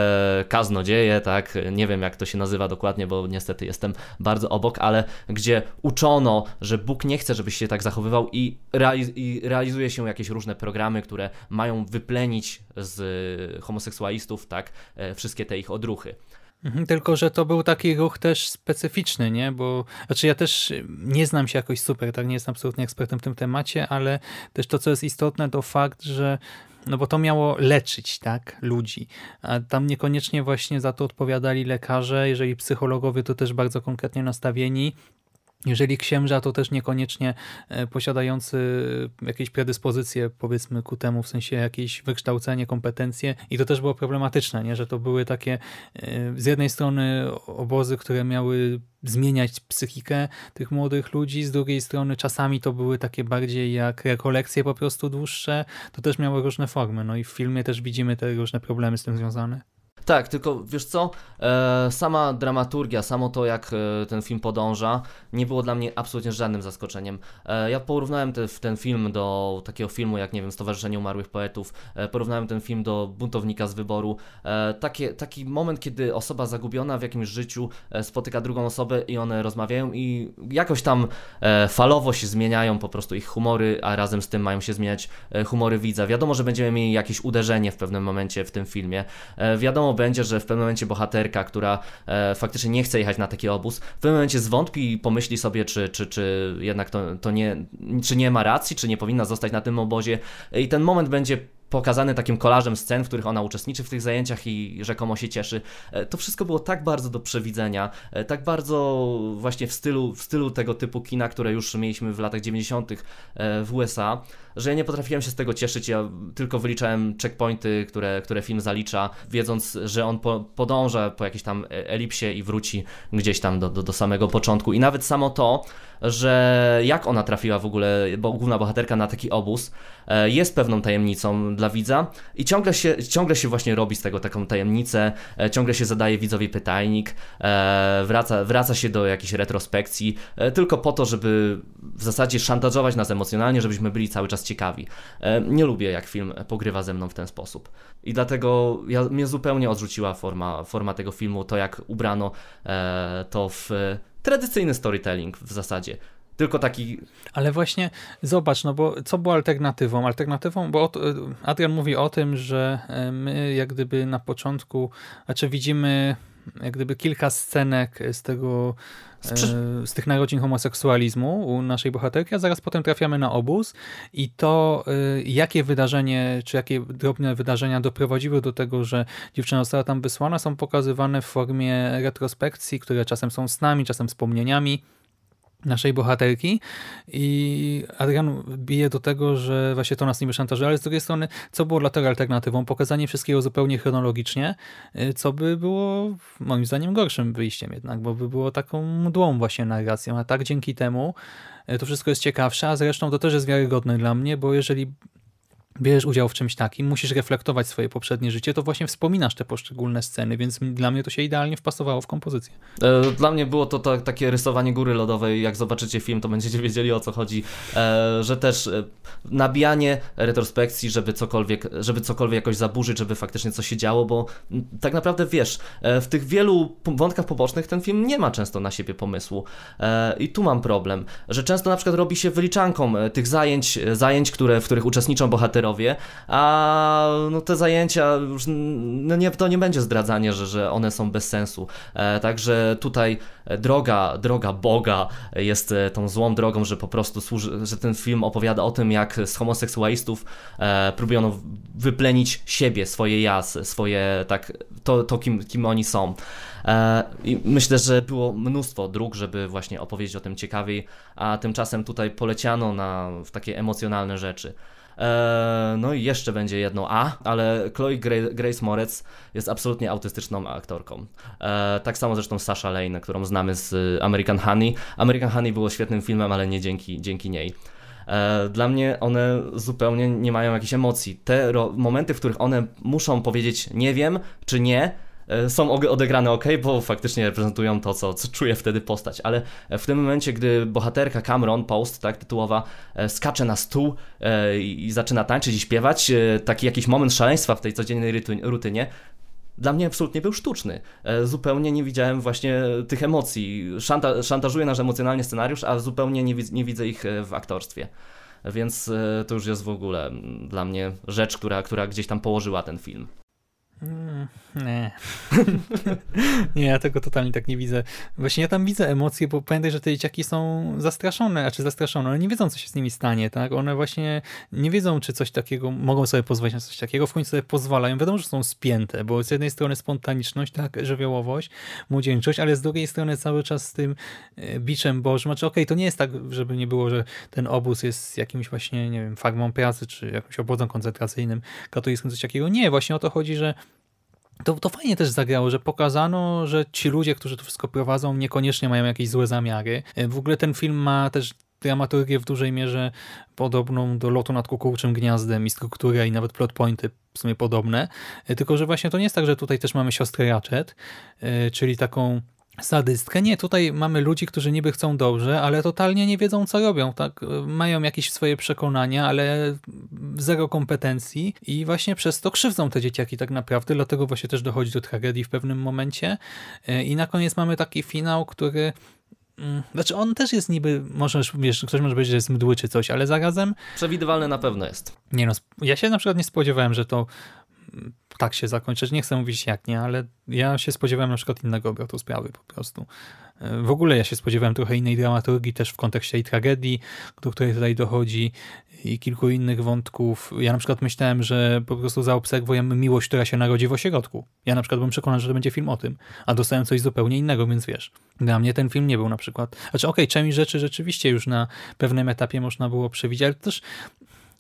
kaznodzieje, tak? Nie wiem jak to się nazywa dokładnie, bo niestety jestem bardzo obok, ale gdzie uczono, że Bóg nie chce, żebyś się tak zachowywał i, realiz i realizuje się jakieś różne programy, które mają wyplenić z homoseksualistów, tak? Wszystkie te ich odruchy. Mhm, tylko, że to był taki ruch też specyficzny, nie? Bo znaczy ja też nie znam się jakoś super, tak nie jestem absolutnie ekspertem w tym temacie, ale też to, co jest istotne, to fakt, że no bo to miało leczyć, tak, ludzi. A tam niekoniecznie właśnie za to odpowiadali lekarze, jeżeli psychologowie to też bardzo konkretnie nastawieni, jeżeli księża, to też niekoniecznie e, posiadający jakieś predyspozycje, powiedzmy, ku temu, w sensie jakieś wykształcenie, kompetencje. I to też było problematyczne, nie? że to były takie e, z jednej strony obozy, które miały zmieniać psychikę tych młodych ludzi, z drugiej strony czasami to były takie bardziej jak rekolekcje po prostu dłuższe. To też miało różne formy. No i w filmie też widzimy te różne problemy z tym związane. Tak, tylko wiesz co, e, sama dramaturgia, samo to jak e, ten film podąża, nie było dla mnie absolutnie żadnym zaskoczeniem. E, ja porównałem te, ten film do takiego filmu jak, nie wiem, Stowarzyszenie Umarłych Poetów, e, porównałem ten film do Buntownika z Wyboru. E, takie, taki moment, kiedy osoba zagubiona w jakimś życiu e, spotyka drugą osobę i one rozmawiają i jakoś tam falowo się zmieniają po prostu ich humory, a razem z tym mają się zmieniać humory widza. Wiadomo, że będziemy mieli jakieś uderzenie w pewnym momencie w tym filmie. Wiadomo, będzie, że w pewnym momencie bohaterka, która e, faktycznie nie chce jechać na taki obóz, w pewnym momencie zwątpi i pomyśli sobie, czy, czy, czy jednak to, to nie, czy nie ma racji, czy nie powinna zostać na tym obozie. I ten moment będzie pokazany takim kolażem scen, w których ona uczestniczy w tych zajęciach i rzekomo się cieszy. E, to wszystko było tak bardzo do przewidzenia, e, tak bardzo właśnie w stylu, w stylu tego typu kina, które już mieliśmy w latach 90. E, w USA, że ja nie potrafiłem się z tego cieszyć. Ja tylko wyliczałem checkpointy, które, które film zalicza, wiedząc, że on po, podąża po jakiejś tam elipsie i wróci gdzieś tam do, do, do samego początku. I nawet samo to, że jak ona trafiła w ogóle, bo główna bohaterka na taki obóz, jest pewną tajemnicą dla widza i ciągle się, ciągle się właśnie robi z tego taką tajemnicę, e, ciągle się zadaje widzowi pytajnik, e, wraca, wraca się do jakiejś retrospekcji, tylko po to, żeby w zasadzie szantażować nas emocjonalnie, żebyśmy byli cały czas ciekawi. Nie lubię, jak film pogrywa ze mną w ten sposób. I dlatego ja, mnie zupełnie odrzuciła forma, forma tego filmu, to jak ubrano to w tradycyjny storytelling w zasadzie. Tylko taki. Ale właśnie zobacz, no bo co było alternatywą? Alternatywą, bo Adrian mówi o tym, że e, my jak gdyby na początku, znaczy widzimy jak gdyby kilka scenek z tego e, z tych narodzin homoseksualizmu u naszej bohaterki, a zaraz potem trafiamy na obóz i to e, jakie wydarzenie, czy jakie drobne wydarzenia doprowadziły do tego, że dziewczyna została tam wysłana, są pokazywane w formie retrospekcji, które czasem są snami, czasem wspomnieniami, naszej bohaterki i Adrian bije do tego, że właśnie to nas niby szantażuje, ale z drugiej strony, co było dla tego alternatywą? Pokazanie wszystkiego zupełnie chronologicznie, y, co by było moim zdaniem gorszym wyjściem jednak, bo by było taką mdłą właśnie narracją, a tak dzięki temu y, to wszystko jest ciekawsze, a zresztą to też jest wiarygodne dla mnie, bo jeżeli bierzesz udział w czymś takim, musisz reflektować swoje poprzednie życie, to właśnie wspominasz te poszczególne sceny, więc dla mnie to się idealnie wpasowało w kompozycję. E, dla mnie było to, to takie rysowanie góry lodowej, jak zobaczycie film, to będziecie wiedzieli o co chodzi, e, że też e, nabijanie retrospekcji, żeby cokolwiek, żeby cokolwiek jakoś zaburzyć, żeby faktycznie coś się działo, bo tak naprawdę wiesz, w tych wielu wątkach pobocznych ten film nie ma często na siebie pomysłu. I tu mam problem, że często na przykład robi się wyliczanką tych zajęć, zajęć, które, w których uczestniczą bohaterowie a no, te zajęcia już no nie, to nie będzie zdradzanie, że, że one są bez sensu. E, także tutaj droga, droga Boga jest e, tą złą drogą, że po prostu służy, że ten film opowiada o tym, jak z homoseksualistów e, próbiono wyplenić siebie, swoje ja, swoje tak, to, to kim, kim oni są. E, I myślę, że było mnóstwo dróg, żeby właśnie opowiedzieć o tym ciekawiej, a tymczasem tutaj poleciano na w takie emocjonalne rzeczy. E, no i jeszcze będzie jedno A, ale Chloe Grace Moretz jest absolutnie autystyczną aktorką. E, tak samo zresztą Sasha Lane, którą znamy z American Honey. American Honey było świetnym filmem, ale nie dzięki, dzięki niej. E, dla mnie one zupełnie nie mają jakichś emocji. Te momenty, w których one muszą powiedzieć nie wiem czy nie, są odegrane ok, bo faktycznie reprezentują to, co, co czuje wtedy postać, ale w tym momencie, gdy bohaterka Cameron Post, tak tytułowa, e, skacze na stół e, i zaczyna tańczyć i śpiewać, taki jakiś moment szaleństwa w tej codziennej rutynie, dla mnie absolutnie był sztuczny. Zupełnie nie widziałem właśnie tych emocji. Szanta szantażuje nasz emocjonalnie scenariusz, a zupełnie nie, nie widzę ich w aktorstwie. Więc to już jest w ogóle dla mnie rzecz, która, która gdzieś tam położyła ten film. Mm, nie. nie, ja tego totalnie tak nie widzę. Właśnie ja tam widzę emocje, bo pamiętaj, że te dzieciaki są zastraszone, a czy zastraszone, one nie wiedzą, co się z nimi stanie, tak? One właśnie nie wiedzą, czy coś takiego, mogą sobie pozwolić na coś takiego, w końcu sobie pozwalają. Wiadomo, że są spięte, bo z jednej strony spontaniczność, tak, żywiołowość, młodzieńczość, ale z drugiej strony cały czas z tym e, biczem Bożym. Znaczy, okej, okay, to nie jest tak, żeby nie było, że ten obóz jest jakimś właśnie, nie wiem, farmą pracy, czy jakimś obozem koncentracyjnym, katolickim, coś takiego. Nie, właśnie o to chodzi, że to, to fajnie też zagrało, że pokazano, że ci ludzie, którzy to wszystko prowadzą, niekoniecznie mają jakieś złe zamiary. E, w ogóle ten film ma też dramaturgię w dużej mierze podobną do lotu nad kukułczym gniazdem i strukturę i nawet plot pointy w sumie podobne. E, tylko, że właśnie to nie jest tak, że tutaj też mamy siostrę Ratchet, e, czyli taką sadystkę. Nie, tutaj mamy ludzi, którzy niby chcą dobrze, ale totalnie nie wiedzą, co robią. Tak? Mają jakieś swoje przekonania, ale zero kompetencji i właśnie przez to krzywdzą te dzieciaki tak naprawdę, dlatego właśnie też dochodzi do tragedii w pewnym momencie. E, I na koniec mamy taki finał, który mm, znaczy on też jest niby, możesz, wiesz, ktoś może powiedzieć, że jest mdły czy coś, ale zarazem... Przewidywalny na pewno jest. Nie no, ja się na przykład nie spodziewałem, że to tak się zakończyć. Nie chcę mówić jak nie, ale ja się spodziewałem na przykład innego obrotu sprawy po prostu. W ogóle ja się spodziewałem trochę innej dramaturgii też w kontekście tej tragedii, do której tutaj dochodzi i kilku innych wątków. Ja na przykład myślałem, że po prostu zaobserwujemy miłość, która się narodzi w ośrodku. Ja na przykład byłem przekonany, że to będzie film o tym, a dostałem coś zupełnie innego, więc wiesz. Dla mnie ten film nie był na przykład... Znaczy okej, okay, część rzeczy rzeczywiście już na pewnym etapie można było przewidzieć, ale też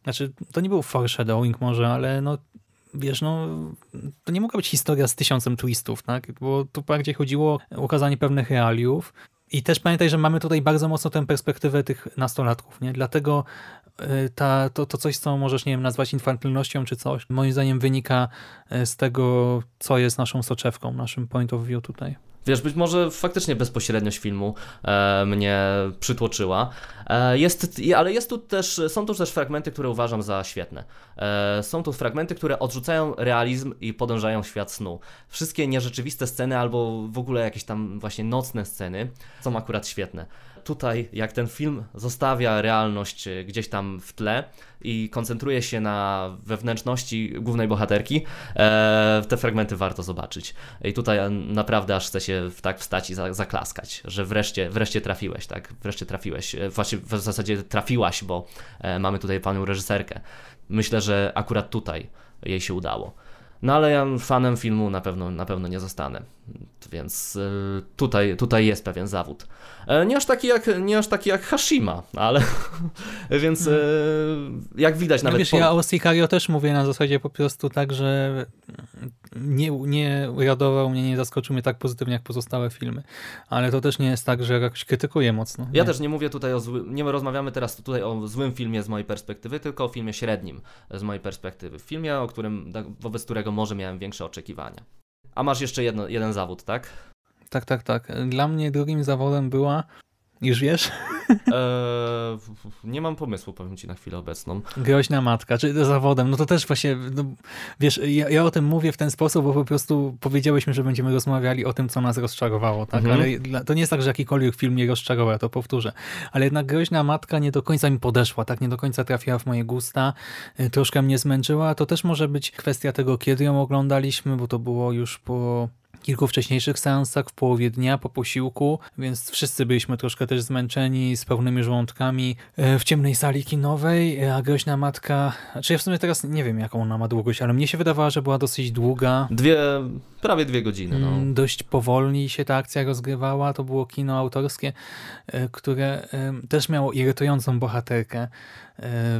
znaczy, to nie był foreshadowing może, ale no, wiesz, no, to nie mogła być historia z tysiącem twistów, tak? Bo tu bardziej chodziło o ukazanie pewnych realiów. I też pamiętaj, że mamy tutaj bardzo mocno tę perspektywę tych nastolatków, nie? Dlatego y, ta, to, to coś, co możesz, nie wiem, nazwać infantylnością czy coś, moim zdaniem wynika y, z tego, co jest naszą soczewką, naszym point of view tutaj. Wiesz, być może faktycznie bezpośredniość filmu e, mnie przytłoczyła. E, jest, ale jest tu też, są tu też fragmenty, które uważam za świetne. E, są tu fragmenty, które odrzucają realizm i podążają w świat snu. Wszystkie nierzeczywiste sceny albo w ogóle jakieś tam właśnie nocne sceny są akurat świetne tutaj, jak ten film zostawia realność e, gdzieś tam w tle i koncentruje się na wewnętrzności głównej bohaterki, e, te fragmenty warto zobaczyć. I tutaj naprawdę aż chce się tak wstać i zaklaskać, że wreszcie, wreszcie trafiłeś, tak? Wreszcie trafiłeś. E, właśnie w zasadzie trafiłaś, bo mamy tutaj panią reżyserkę. Myślę, że akurat tutaj jej się udało. No ale ja fanem filmu na pewno, na pewno nie zostanę, więc tutaj, tutaj jest pewien zawód. E, nie aż taki jak, nie aż taki jak Hashima, ale więc hmm. jak widać nawet... No wiesz, po... ja o Sicario też mówię na zasadzie po prostu tak, że nie, nie uradował mnie, nie zaskoczył mnie tak pozytywnie jak pozostałe filmy, ale to też nie jest tak, że jakoś krytykuję mocno. Nie. Ja też nie mówię tutaj o złym, nie rozmawiamy teraz tutaj o złym filmie z mojej perspektywy, tylko o filmie średnim z mojej perspektywy. W filmie, o którym, wobec którego może miałem większe oczekiwania. A masz jeszcze jedno, jeden zawód, tak? Tak, tak, tak. Dla mnie drugim zawodem była już wiesz? Eee, nie mam pomysłu, powiem ci na chwilę obecną. Groźna matka, czy zawodem, no to też właśnie, no, wiesz, ja, ja, o tym mówię w ten sposób, bo po prostu powiedziałyśmy, że będziemy rozmawiali o tym, co nas rozczarowało, tak? Mhm. Ale to nie jest tak, że jakikolwiek film mnie rozczarował, ja to powtórzę. Ale jednak groźna matka nie do końca mi podeszła, tak? Nie do końca trafiła w moje gusta, e, troszkę mnie zmęczyła. To też może być kwestia tego, kiedy ją oglądaliśmy, bo to było już po kilku wcześniejszych seansach w połowie dnia po posiłku, więc wszyscy byliśmy troszkę też zmęczeni, z pełnymi żołądkami e, w ciemnej sali kinowej, e, a groźna matka, znaczy ja w sumie teraz nie wiem jaką ona ma długość, ale mnie się wydawała, że była dosyć długa. Dwie, prawie dwie godziny. No. Mm, dość powolnie się ta akcja rozgrywała, to było kino autorskie, e, które też miało irytującą bohaterkę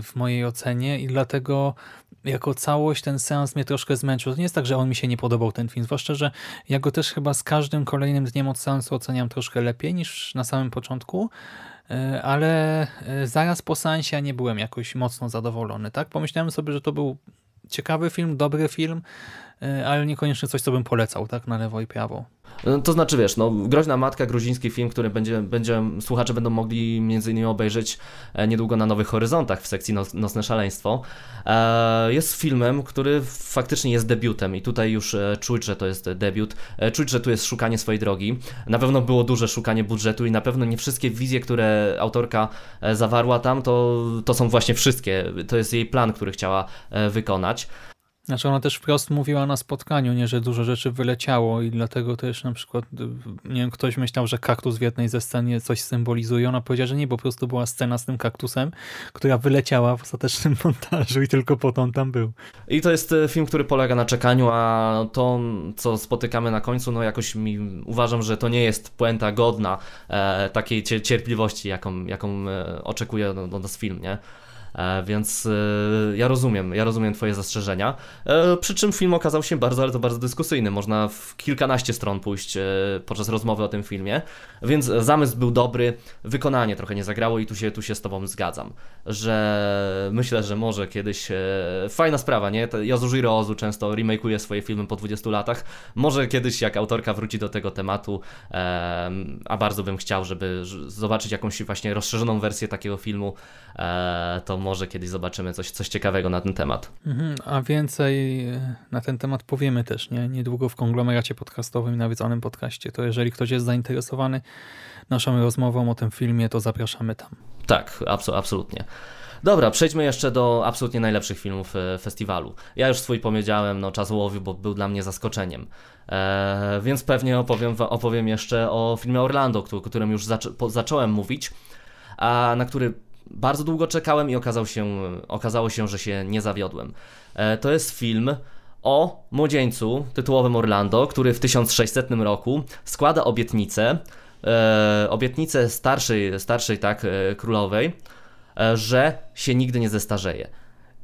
w mojej ocenie i dlatego jako całość ten seans mnie troszkę zmęczył. To nie jest tak, że on mi się nie podobał, ten film, zwłaszcza, że ja go też chyba z każdym kolejnym dniem od seansu oceniam troszkę lepiej niż na samym początku, e, ale e, zaraz po seansie nie byłem jakoś mocno zadowolony. tak? Pomyślałem sobie, że to był ciekawy film, dobry film, e, ale niekoniecznie coś, co bym polecał tak na lewo i prawo. No, to znaczy, wiesz, no, Groźna Matka, gruziński film, który będzie, będzie słuchacze będą mogli między innymi obejrzeć e, niedługo na Nowych Horyzontach w sekcji Nocne Szaleństwo, e, jest filmem, który faktycznie jest debiutem i tutaj już e, czuć, że to jest debiut, czuć, że tu jest szukanie swojej drogi. Na pewno było duże szukanie budżetu i na pewno nie wszystkie wizje, które autorka zawarła tam, to, to są właśnie wszystkie. To jest jej plan, który chciała wykonać. Znaczy ona też wprost mówiła na spotkaniu, nie, że dużo rzeczy wyleciało i dlatego też na przykład, nie wiem, ktoś myślał, że kaktus w jednej ze scenie coś symbolizuje. Ona powiedziała, że nie, po prostu była scena z tym kaktusem, która wyleciała w ostatecznym montażu i tylko potem tam był. I to jest e, film, który polega na czekaniu, a to, co spotykamy na końcu, no jakoś mi uważam, że to nie jest puenta godna e, takiej cierpliwości, jaką, jaką e, oczekuje no, nas film, nie? E, więc e, ja rozumiem, ja rozumiem Twoje zastrzeżenia. E, przy czym film okazał się bardzo, ale to bardzo dyskusyjny. Można w kilkanaście stron pójść podczas rozmowy o tym filmie, więc zamysł był dobry, wykonanie trochę nie zagrało i tu się, tu się z Tobą zgadzam, że myślę, że może kiedyś fajna sprawa, nie? Yasujiro Ozu często remake'uje swoje filmy po 20 latach. Może kiedyś jak autorka wróci do tego tematu, a bardzo bym chciał, żeby zobaczyć jakąś właśnie rozszerzoną wersję takiego filmu, to może kiedyś zobaczymy coś, coś ciekawego na ten temat. Mhm, a więcej e, na ten temat powiemy też, nie? Niedługo w konglomeracie podcastowym i nawiedzonym podcaście. To jeżeli ktoś jest zainteresowany naszą rozmową o tym filmie, to zapraszamy tam. Tak, absolutnie. Dobra, przejdźmy jeszcze do absolutnie najlepszych filmów e, festiwalu. Ja już swój powiedziałem, no czas łowił, bo był dla mnie zaskoczeniem. Eee, więc pewnie opowiem, opowiem jeszcze o filmie Orlando, o którym już zaczą zacząłem mówić, a na który bardzo długo czekałem i okazał się, okazało się, że się nie zawiodłem. E, to jest film o młodzieńcu tytułowym Orlando, który w 1600 roku składa obietnicę, e, obietnicę starszej, starszej tak, e, królowej, że się nigdy nie zestarzeje.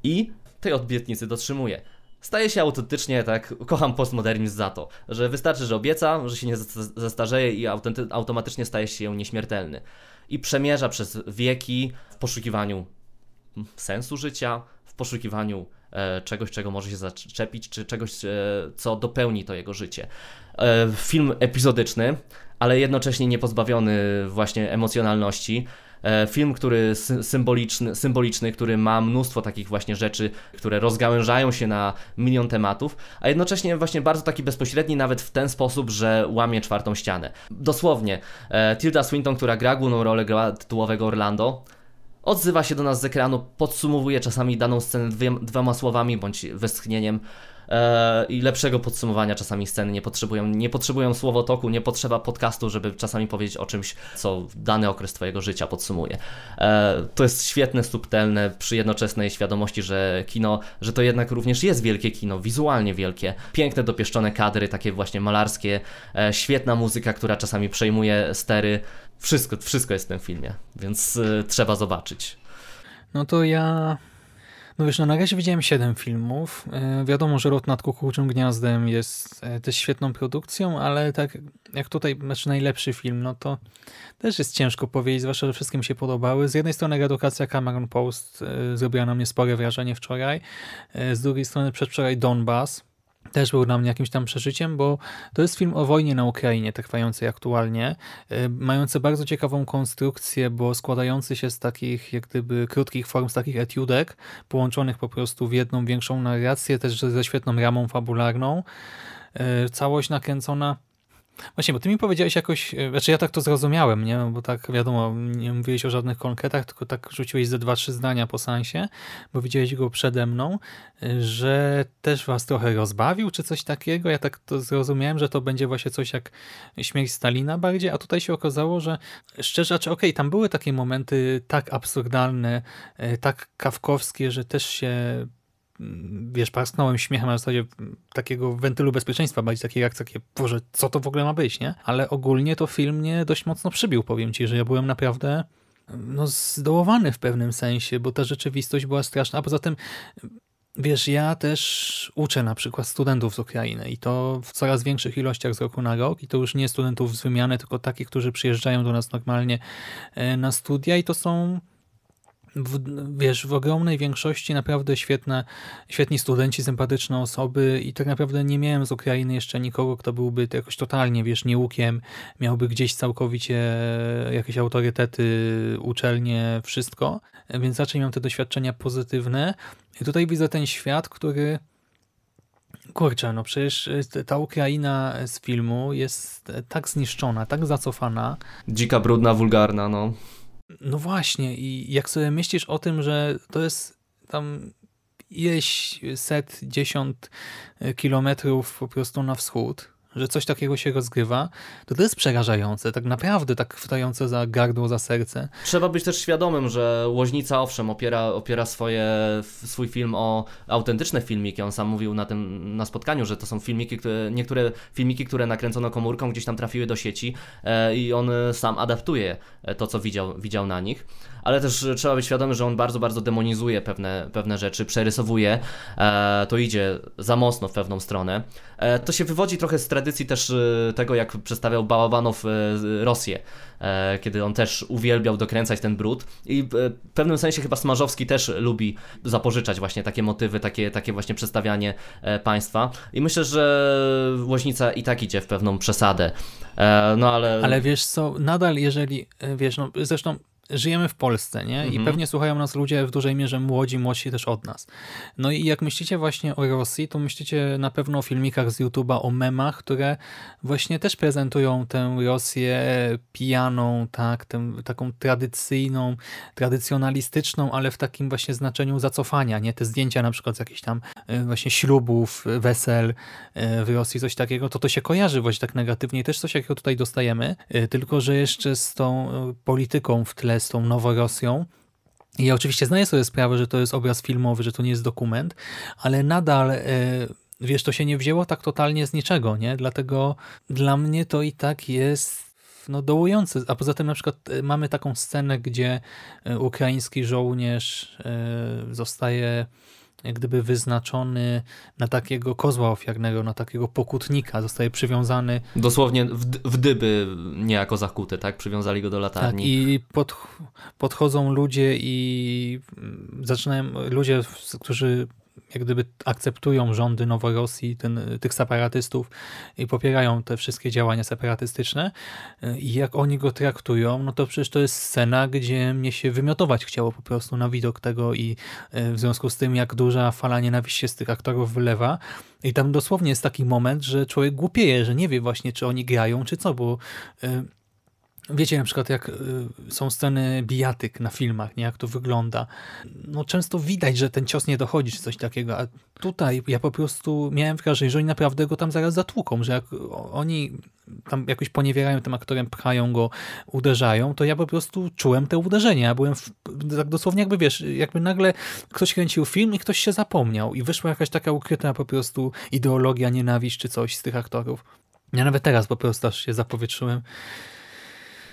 I tej obietnicy dotrzymuje. Staje się autentycznie, tak, kocham postmodernizm za to, że wystarczy, że obieca, że się nie zestarzeje i automatycznie staje się nieśmiertelny i przemierza przez wieki w poszukiwaniu sensu życia, w poszukiwaniu e, czegoś, czego może się zaczepić, czy czegoś, e, co dopełni to jego życie. E, film epizodyczny, ale jednocześnie niepozbawiony właśnie emocjonalności. E, film, który symboliczny, symboliczny, który ma mnóstwo takich właśnie rzeczy, które rozgałężają się na milion tematów, a jednocześnie właśnie bardzo taki bezpośredni, nawet w ten sposób, że łamie czwartą ścianę. Dosłownie, e, Tilda Swinton, która gra główną rolę gra tytułowego Orlando, odzywa się do nas z ekranu, podsumowuje czasami daną scenę dwoma słowami bądź westchnieniem i lepszego podsumowania czasami sceny nie potrzebują. Nie potrzebują słowotoku, nie potrzeba podcastu, żeby czasami powiedzieć o czymś, co dany okres Twojego życia podsumuje. E, to jest świetne, subtelne, przy jednoczesnej świadomości, że kino, że to jednak również jest wielkie kino, wizualnie wielkie. Piękne, dopieszczone kadry, takie właśnie malarskie, e, świetna muzyka, która czasami przejmuje stery. Wszystko, wszystko jest w tym filmie, więc e, trzeba zobaczyć. No to ja no wiesz, no na razie widziałem 7 filmów. E, wiadomo, że Lot nad Kukułczym Gniazdem jest e, też świetną produkcją, ale tak jak tutaj, znaczy najlepszy film, no to też jest ciężko powiedzieć, zwłaszcza, że wszystkim się podobały. Z jednej strony edukacja Cameron Post e, zrobiła na mnie spore wrażenie wczoraj, z drugiej strony przedwczoraj Donbass, też był dla mnie jakimś tam przeżyciem, bo to jest film o wojnie na Ukrainie, trwającej aktualnie, y, mający bardzo ciekawą konstrukcję, bo składający się z takich jak gdyby krótkich form, z takich etiudek, połączonych po prostu w jedną większą narrację, też ze świetną ramą fabularną. Y, całość nakręcona Właśnie, bo ty mi powiedziałeś jakoś, e, znaczy ja tak to zrozumiałem, nie? Bo tak wiadomo, nie mówiłeś o żadnych konkretach, tylko tak rzuciłeś ze dwa, trzy zdania po sensie, bo widziałeś go przede mną, e, że też was trochę rozbawił, czy coś takiego. Ja tak to zrozumiałem, że to będzie właśnie coś jak śmierć Stalina bardziej, a tutaj się okazało, że szczerze, czy okej, okay, tam były takie momenty tak absurdalne, e, tak kawkowskie, że też się wiesz, parsknąłem śmiechem na zasadzie takiego wentylu bezpieczeństwa, bardziej takiej jak takie, boże, co to w ogóle ma być, nie? Ale ogólnie to film mnie dość mocno przybił, powiem ci, że ja byłem naprawdę no, zdołowany w pewnym sensie, bo ta rzeczywistość była straszna, a poza tym Wiesz, ja też uczę na przykład studentów z Ukrainy i to w coraz większych ilościach z roku na rok i to już nie studentów z wymiany, tylko takich, którzy przyjeżdżają do nas normalnie e, na studia i to są w, wiesz, w ogromnej większości naprawdę świetne, świetni studenci, sympatyczne osoby i tak naprawdę nie miałem z Ukrainy jeszcze nikogo, kto byłby jakoś totalnie, wiesz, nieukiem, miałby gdzieś całkowicie jakieś autorytety, uczelnie, wszystko, więc raczej miałem te doświadczenia pozytywne i tutaj widzę ten świat, który Kurczę, no przecież ta Ukraina z filmu jest tak zniszczona, tak zacofana. Dzika, brudna, wulgarna, no. No właśnie i jak sobie myślisz o tym, że to jest tam ileś set, dziesiąt kilometrów po prostu na wschód, że coś takiego się rozgrywa, to to jest przerażające, tak naprawdę tak chwytające za gardło, za serce. Trzeba być też świadomym, że Łoźnica owszem opiera, opiera swoje, swój film o autentyczne filmiki. On sam mówił na tym na spotkaniu, że to są filmiki, które, niektóre filmiki, które nakręcono komórką, gdzieś tam trafiły do sieci e, i on sam adaptuje to, co widział, widział na nich ale też trzeba być świadomy, że on bardzo, bardzo demonizuje pewne, pewne rzeczy, przerysowuje, e, to idzie za mocno w pewną stronę. E, to się wywodzi trochę z tradycji też e, tego, jak przedstawiał Bałabanow Rosję, kiedy on też uwielbiał dokręcać ten brud i w pewnym sensie chyba Smarzowski też lubi zapożyczać właśnie takie motywy, takie, takie właśnie przedstawianie państwa i myślę, że Łoźnica i tak idzie w pewną przesadę. No ale... Ale wiesz co, nadal jeżeli, wiesz, no zresztą żyjemy w Polsce, nie? I mhm. pewnie słuchają nas ludzie w dużej mierze młodzi, młodsi też od nas. No i jak myślicie właśnie o Rosji, to myślicie na pewno o filmikach z YouTube'a, o memach, które właśnie też prezentują tę Rosję pijaną, tak, tę, taką tradycyjną, tradycjonalistyczną, ale w takim właśnie znaczeniu zacofania, nie? Te zdjęcia na przykład z jakichś tam e, właśnie ślubów, wesel e, w Rosji, coś takiego, to to się kojarzy właśnie tak negatywnie. Też coś jakiego tutaj dostajemy, e, tylko że jeszcze z tą polityką w tle z tą Noworosją. I ja oczywiście zdaję sobie sprawę, że to jest obraz filmowy, że to nie jest dokument, ale nadal e, wiesz, to się nie wzięło tak totalnie z niczego, nie? Dlatego dla mnie to i tak jest no, dołujące. A poza tym na przykład e, mamy taką scenę, gdzie e, ukraiński żołnierz zostaje jak gdyby wyznaczony na takiego kozła ofiarnego, na takiego pokutnika, zostaje przywiązany. Dosłownie w, w dyby niejako zakute, tak? Przywiązali go do latarni. Tak, i pod, podchodzą ludzie i zaczynają, ludzie, którzy jak gdyby akceptują rządy Noworosji, ten, tych separatystów i popierają te wszystkie działania separatystyczne. I jak oni go traktują, no to przecież to jest scena, gdzie mnie się wymiotować chciało po prostu na widok tego i e, w związku z tym, jak duża fala nienawiści z tych aktorów wylewa. I tam dosłownie jest taki moment, że człowiek głupieje, że nie wie właśnie, czy oni grają, czy co, bo e, Wiecie na przykład jak y, są sceny bijatyk na filmach, nie? jak to wygląda. No często widać, że ten cios nie dochodzi czy coś takiego, a tutaj ja po prostu miałem wrażenie, że oni naprawdę go tam zaraz zatłuką, że jak oni tam jakoś poniewierają tym aktorem, pchają go, uderzają, to ja po prostu czułem te uderzenia. Ja byłem w, tak dosłownie jakby wiesz, jakby nagle ktoś kręcił film i ktoś się zapomniał i wyszła jakaś taka ukryta po prostu ideologia, nienawiść czy coś z tych aktorów. Ja nawet teraz po prostu aż się zapowietrzyłem.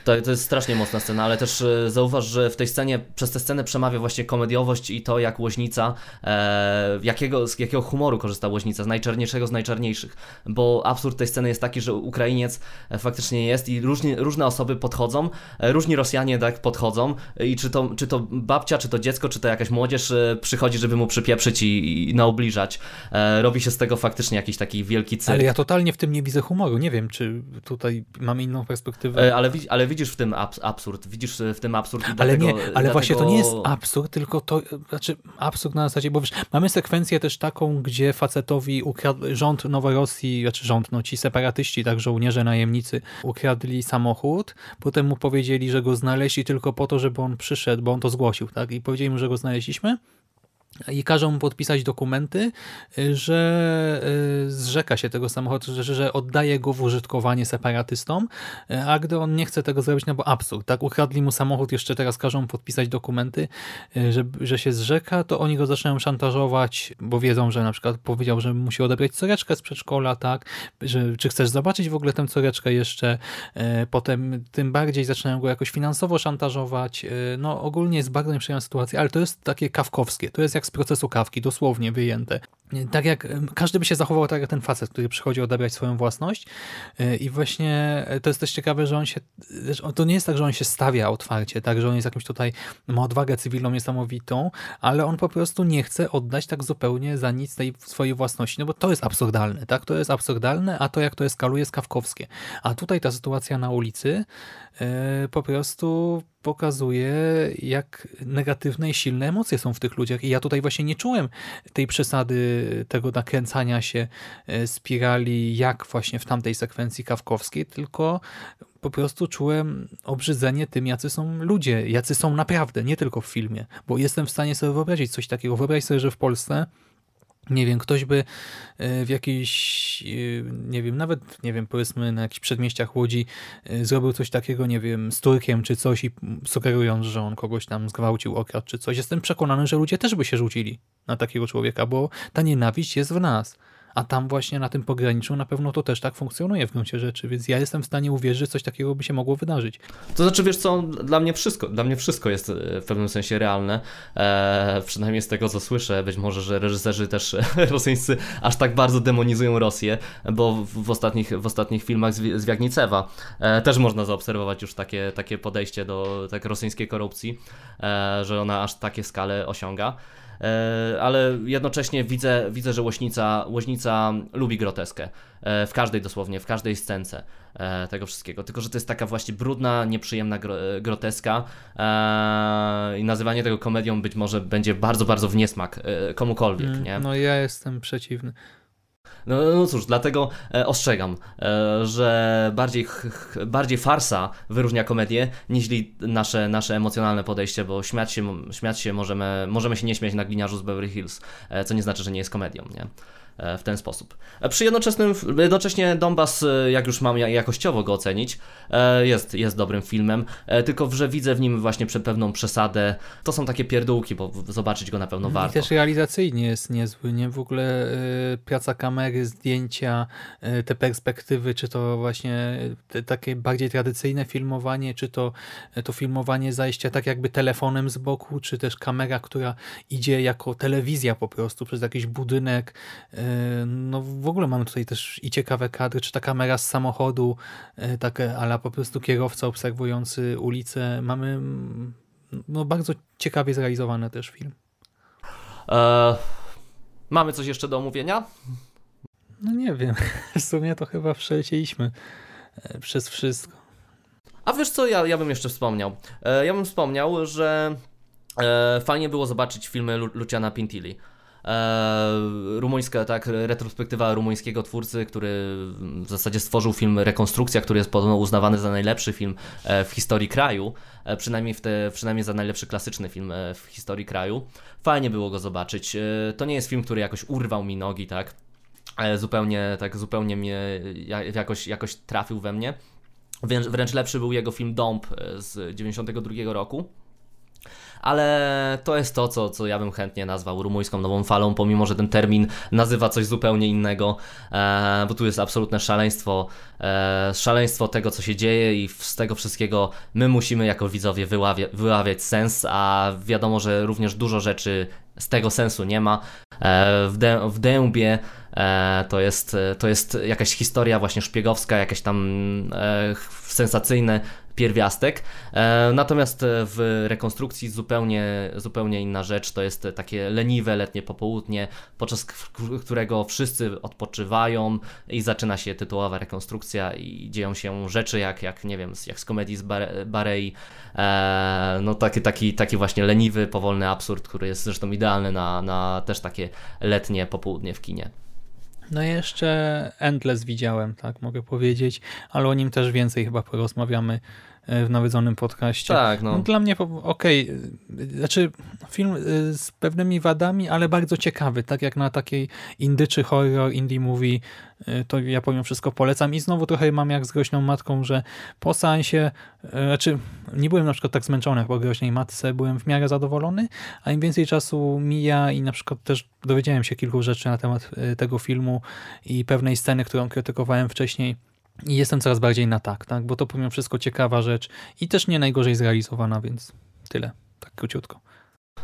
To, to jest strasznie mocna scena, ale też e, zauważ, że w tej scenie, przez tę scenę przemawia właśnie komediowość i to, jak Łoźnica, e, jakiego, z jakiego humoru korzysta Łoźnica, z najczarniejszego z najczarniejszych, bo absurd tej sceny jest taki, że Ukrainiec e, faktycznie jest i różni, różne osoby podchodzą, e, różni Rosjanie tak podchodzą i czy to, czy to babcia, czy to dziecko, czy to jakaś młodzież przychodzi, żeby mu przypieprzyć i, i naobliżać. E, robi się z tego faktycznie jakiś taki wielki cyrk. Ale ja totalnie w tym nie widzę humoru, nie wiem, czy tutaj mamy inną perspektywę. E, ale, ale widzisz w tym absurd, widzisz w tym absurd. Ale dlatego, nie, ale dlatego... właśnie to nie jest absurd, tylko to, znaczy absurd na zasadzie, bo wiesz, mamy sekwencję też taką, gdzie facetowi ukradł, rząd Noworosji, znaczy rząd, no ci separatyści, tak żołnierze, najemnicy, ukradli samochód, potem mu powiedzieli, że go znaleźli tylko po to, żeby on przyszedł, bo on to zgłosił, tak, i powiedzieli mu, że go znaleźliśmy, i każą mu podpisać dokumenty, y, że y, zrzeka się tego samochodu, że, że oddaje go w użytkowanie separatystom, y, a gdy on nie chce tego zrobić, no bo absurd, tak, ukradli mu samochód, jeszcze teraz każą podpisać dokumenty, że, że się zrzeka, to oni go zaczynają szantażować, bo wiedzą, że na przykład powiedział, że musi odebrać córeczkę z przedszkola, tak, że czy chcesz zobaczyć w ogóle tę córeczkę jeszcze, potem tym bardziej zaczynają go jakoś finansowo szantażować, no ogólnie jest bardzo nieprzyjemna sytuacja, ale to jest takie kawkowskie, to jest jak z procesu kawki, dosłownie wyjęte. Tak jak każdy by się zachował tak jak ten facet, który przychodzi odebrać swoją własność y, i właśnie to jest też ciekawe, że on się, to nie jest tak, że on się stawia otwarcie, tak, że on jest jakimś tutaj, ma odwagę cywilną niesamowitą, ale on po prostu nie chce oddać tak zupełnie za nic tej swojej własności, no bo to jest absurdalne, tak, to jest absurdalne, a to jak to eskaluje jest kawkowskie. A tutaj ta sytuacja na ulicy po prostu pokazuje, jak negatywne i silne emocje są w tych ludziach. I ja tutaj właśnie nie czułem tej przesady tego nakręcania się e, spirali, jak właśnie w tamtej sekwencji kawkowskiej, tylko po prostu czułem obrzydzenie tym, jacy są ludzie, jacy są naprawdę, nie tylko w filmie. Bo jestem w stanie sobie wyobrazić coś takiego. Wyobraź sobie, że w Polsce nie wiem, ktoś by e, w jakiejś, e, nie wiem, nawet, nie wiem, powiedzmy na jakichś przedmieściach Łodzi e, zrobił coś takiego, nie wiem, z Turkiem czy coś i sugerując, że on kogoś tam zgwałcił, okradł czy coś. Jestem przekonany, że ludzie też by się rzucili na takiego człowieka, bo ta nienawiść jest w nas a tam właśnie na tym pograniczu na pewno to też tak funkcjonuje w gruncie rzeczy, więc ja jestem w stanie uwierzyć, że coś takiego by się mogło wydarzyć. To znaczy, wiesz co, dla mnie wszystko, dla mnie wszystko jest e, w pewnym sensie realne, e, przynajmniej z tego co słyszę, być może, że reżyserzy też rosyjscy aż tak bardzo demonizują Rosję, bo w, w ostatnich, w ostatnich filmach z, z Wiagnicewa e, też można zaobserwować już takie, takie podejście do tak rosyjskiej korupcji, że ona aż takie skale osiąga. E, ale jednocześnie widzę, widzę że Łośnica, Łośnica lubi groteskę. E, w każdej dosłownie, w każdej scence e, tego wszystkiego. Tylko, że to jest taka właśnie brudna, nieprzyjemna groteska i nazywanie tego komedią być może będzie bardzo, bardzo w niesmak komukolwiek, mm, nie? No ja jestem przeciwny. No, no cóż, dlatego e, ostrzegam, e, że bardziej, bardziej farsa wyróżnia komedię niż nasze, nasze emocjonalne podejście, bo śmiać się, śmiać się możemy, możemy się nie śmiać na gliniarzu z Beverly Hills, e, co nie znaczy, że nie jest komedią, nie? E, w ten sposób. E, przy jednoczesnym, jednocześnie Donbass, e, jak już mam jakościowo go ocenić, jest, jest dobrym filmem, tylko że widzę w nim właśnie pewną przesadę. To są takie pierdółki, bo zobaczyć go na pewno warto. I też realizacyjnie jest niezły, nie? W ogóle praca kamery, zdjęcia, te perspektywy, czy to właśnie takie bardziej tradycyjne filmowanie, czy to, to filmowanie zajścia tak jakby telefonem z boku, czy też kamera, która idzie jako telewizja po prostu przez jakiś budynek, no w ogóle mamy tutaj też i ciekawe kadry, czy ta kamera z samochodu, e, takie ala po prostu kierowca obserwujący ulicę. Mamy no, bardzo ciekawie zrealizowany też film. E, mamy coś jeszcze do omówienia? No nie wiem, w sumie to chyba przelecieliśmy e, przez wszystko. A wiesz co, ja, ja bym jeszcze wspomniał. E, ja bym wspomniał, że e, fajnie było zobaczyć filmy Lu Luciana Pintilli e, rumuńska, tak, retrospektywa rumuńskiego twórcy, który w zasadzie stworzył film Rekonstrukcja, który jest podobno uznawany za najlepszy film e, w historii kraju, e, przynajmniej, w te, przynajmniej za najlepszy klasyczny film e, w historii kraju. Fajnie było go zobaczyć. To nie jest film, który jakoś urwał mi nogi, tak, zupełnie, tak, zupełnie mnie jakoś, jakoś trafił we mnie. Wręcz lepszy był jego film Dąb z 92 roku ale to jest to, co, co ja bym chętnie nazwał rumuńską nową falą, pomimo, że ten termin nazywa coś zupełnie innego, e, bo tu jest absolutne szaleństwo, e, szaleństwo tego, co się dzieje i z tego wszystkiego my musimy jako widzowie wyławia, wyławiać sens, a wiadomo, że również dużo rzeczy z tego sensu nie ma. E, w, w dębie to jest, to jest jakaś historia właśnie szpiegowska, jakieś tam sensacyjne pierwiastek. E, natomiast e, w rekonstrukcji zupełnie, zupełnie inna rzecz. To jest takie leniwe letnie popołudnie, podczas którego wszyscy odpoczywają i zaczyna się tytułowa rekonstrukcja i dzieją się rzeczy jak, jak nie wiem, jak z komedii z Barei. E, no taki, taki, taki właśnie leniwy, powolny absurd, który jest zresztą idealny na, na też takie letnie popołudnie w kinie. No jeszcze Endless widziałem, tak mogę powiedzieć, ale o nim też więcej chyba porozmawiamy w nawiedzonym podcaście. Tak, no. Dla mnie okej, okay. znaczy film e, z pewnymi wadami, ale bardzo ciekawy, tak jak na takiej indyczy horror, indie movie to ja powiem wszystko polecam i znowu trochę mam jak z Groźną Matką, że po seansie, znaczy nie byłem na przykład tak zmęczony jak po Groźnej Matce, byłem w miarę zadowolony, a im więcej czasu mija i na przykład też dowiedziałem się kilku rzeczy na temat tego filmu i pewnej sceny, którą krytykowałem wcześniej, i jestem coraz bardziej na tak, tak, bo to pomimo wszystko ciekawa rzecz i też nie najgorzej zrealizowana, więc tyle, tak króciutko.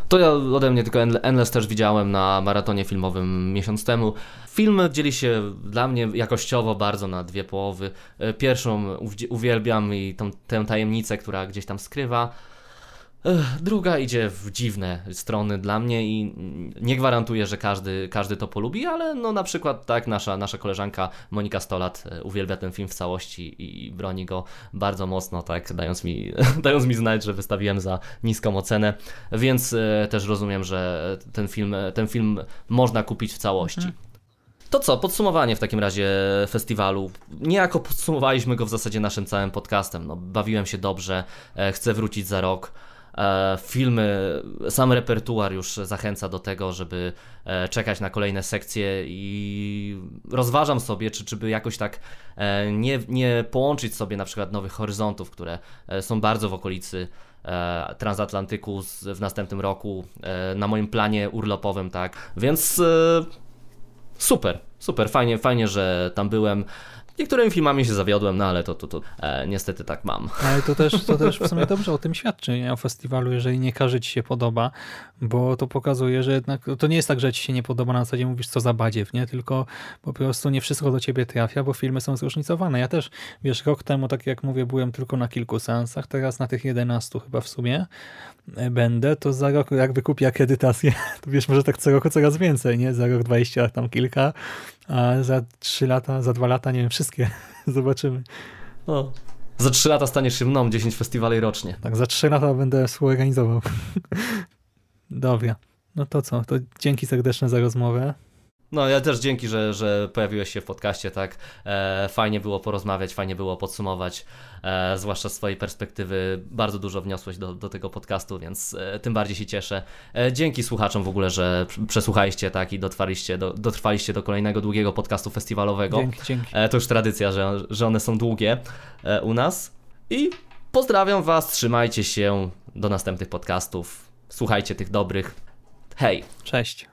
To ja ode mnie tylko Endless też widziałem na maratonie filmowym miesiąc temu. Film dzieli się dla mnie jakościowo bardzo na dwie połowy. E, pierwszą uwielbiam i tą, tę tajemnicę, która gdzieś tam skrywa. Druga idzie w dziwne strony dla mnie i nie gwarantuję, że każdy, każdy to polubi, ale no na przykład tak nasza, nasza koleżanka Monika Stolat e, uwielbia ten film w całości i broni go bardzo mocno, tak, dając mi, dając mi znać, że wystawiłem za niską ocenę, więc e, też rozumiem, że ten film, ten film można kupić w całości. Mhm. To co, podsumowanie w takim razie festiwalu. Niejako podsumowaliśmy go w zasadzie naszym całym podcastem. No, bawiłem się dobrze, e, chcę wrócić za rok. E, filmy, sam repertuar już zachęca do tego, żeby e, czekać na kolejne sekcje i rozważam sobie, czy, czy by jakoś tak e, nie, nie połączyć sobie na przykład nowych horyzontów, które są bardzo w okolicy transatlantyku w następnym roku na moim planie urlopowym, tak, więc super, super, fajnie, fajnie, że tam byłem. Niektórymi filmami się zawiodłem, no ale to, to, to e, niestety tak mam. Ale to też, to też w sumie dobrze o tym świadczy, nie? o festiwalu, jeżeli nie każdy ci się podoba, bo to pokazuje, że jednak to nie jest tak, że ci się nie podoba na zasadzie mówisz co za badziew, nie? tylko po prostu nie wszystko do ciebie trafia, bo filmy są zróżnicowane. Ja też, wiesz, rok temu, tak jak mówię, byłem tylko na kilku seansach, teraz na tych 11 chyba w sumie e, będę, to za rok jak wykupię akredytację, to wiesz, może tak co roku coraz więcej, nie? Za rok 20 tam kilka, a za 3 lata, za 2 lata, nie wiem, wszystkie. Zobaczymy. O. Za 3 lata staniesz się mną 10 festiwali rocznie. Tak, za 3 lata będę współorganizował. Dobra. No to co? To dzięki serdeczne za rozmowę. No ja też dzięki, że, że pojawiłeś się w podcaście, tak. E, fajnie było porozmawiać, fajnie było podsumować, e, zwłaszcza z swojej perspektywy. Bardzo dużo wniosłeś do, do tego podcastu, więc e, tym bardziej się cieszę. E, dzięki słuchaczom w ogóle, że przesłuchaliście tak i dotrwaliście do, dotrwaliście do kolejnego długiego podcastu festiwalowego. Dzięki, dzięki. E, to już tradycja, że, że one są długie e, u nas. I pozdrawiam Was, trzymajcie się do następnych podcastów. Słuchajcie tych dobrych. Hej. Cześć.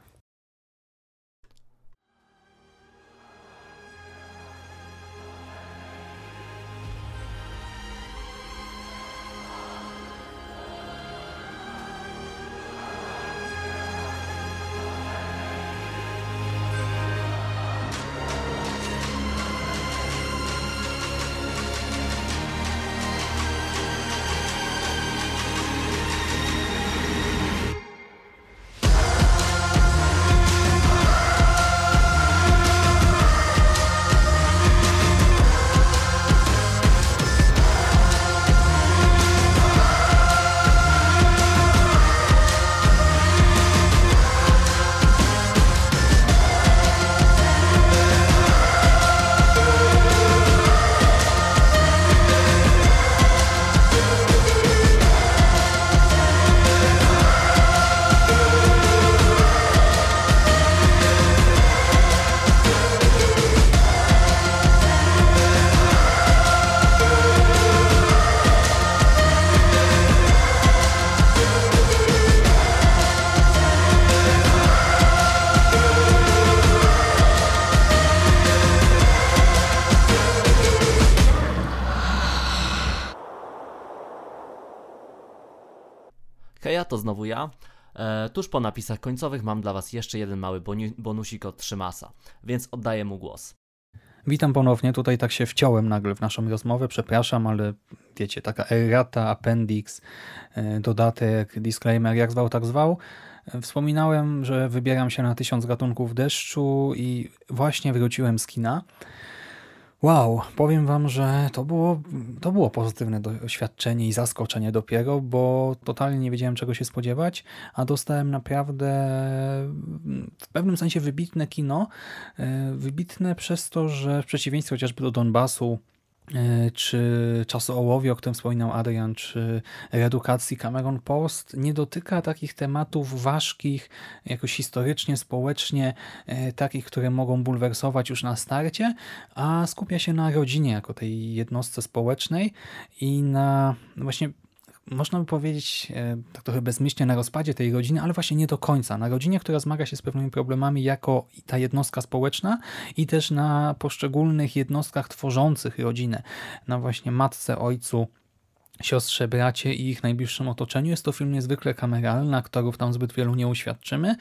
To znowu ja. E, tuż po napisach końcowych mam dla Was jeszcze jeden mały bonusik od Trzymasa, więc oddaję mu głos. Witam ponownie, tutaj tak się wciąłem nagle w naszą rozmowę, przepraszam, ale wiecie, taka errata, appendix, e, dodatek, disclaimer, jak zwał, tak zwał. E, wspominałem, że wybieram się na tysiąc gatunków deszczu i właśnie wróciłem z kina. Wow, powiem wam, że to było, to było pozytywne doświadczenie i zaskoczenie dopiero, bo totalnie nie wiedziałem czego się spodziewać, a dostałem naprawdę w pewnym sensie wybitne kino. E, wybitne przez to, że w przeciwieństwie chociażby do Donbasu, czy Czasu Ołowie, o którym wspominał Adrian, czy reedukacji Cameron Post, nie dotyka takich tematów ważkich, jakoś historycznie, społecznie, e, takich, które mogą bulwersować już na starcie, a skupia się na rodzinie jako tej jednostce społecznej i na właśnie można by powiedzieć, e, tak trochę bezmyślnie na rozpadzie tej rodziny, ale właśnie nie do końca. Na rodzinie, która zmaga się z pewnymi problemami jako ta jednostka społeczna i też na poszczególnych jednostkach tworzących rodzinę. Na właśnie matce, ojcu, siostrze, bracie i ich najbliższym otoczeniu. Jest to film niezwykle kameralny, aktorów tam zbyt wielu nie uświadczymy,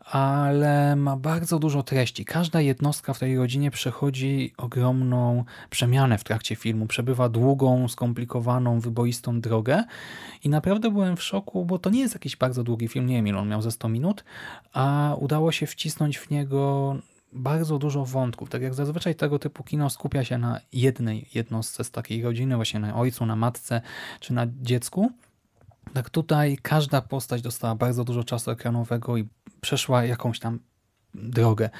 ale ma bardzo dużo treści. Każda jednostka w tej rodzinie przechodzi ogromną przemianę w trakcie filmu. Przebywa długą, skomplikowaną, wyboistą drogę i naprawdę byłem w szoku, bo to nie jest jakiś bardzo długi film, nie wiem ile on miał ze 100 minut, a udało się wcisnąć w niego bardzo dużo wątków. Tak jak zazwyczaj tego typu kino skupia się na jednej jednostce z takiej rodziny, właśnie na ojcu, na matce czy na dziecku. Tak tutaj każda postać dostała bardzo dużo czasu ekranowego i przeszła jakąś tam drogę.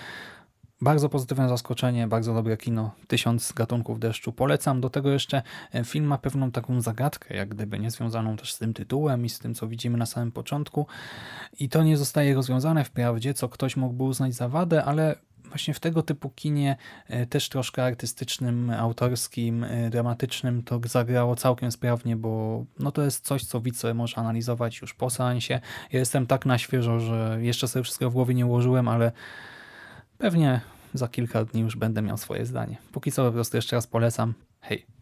Bardzo pozytywne zaskoczenie, bardzo dobre kino, tysiąc gatunków deszczu. Polecam. Do tego jeszcze e, film ma pewną taką zagadkę, jak gdyby, nie związaną też z tym tytułem i z tym, co widzimy na samym początku. I to nie zostaje rozwiązane wprawdzie, co ktoś mógłby uznać za wadę, ale właśnie w tego typu kinie, e, też troszkę artystycznym, autorskim, e, dramatycznym, to zagrało całkiem sprawnie, bo no to jest coś, co widz sobie może analizować już po seansie. Ja jestem tak na świeżo, że jeszcze sobie wszystko w głowie nie ułożyłem, ale pewnie za kilka dni już będę miał swoje zdanie. Póki co po prostu jeszcze raz polecam. Hej!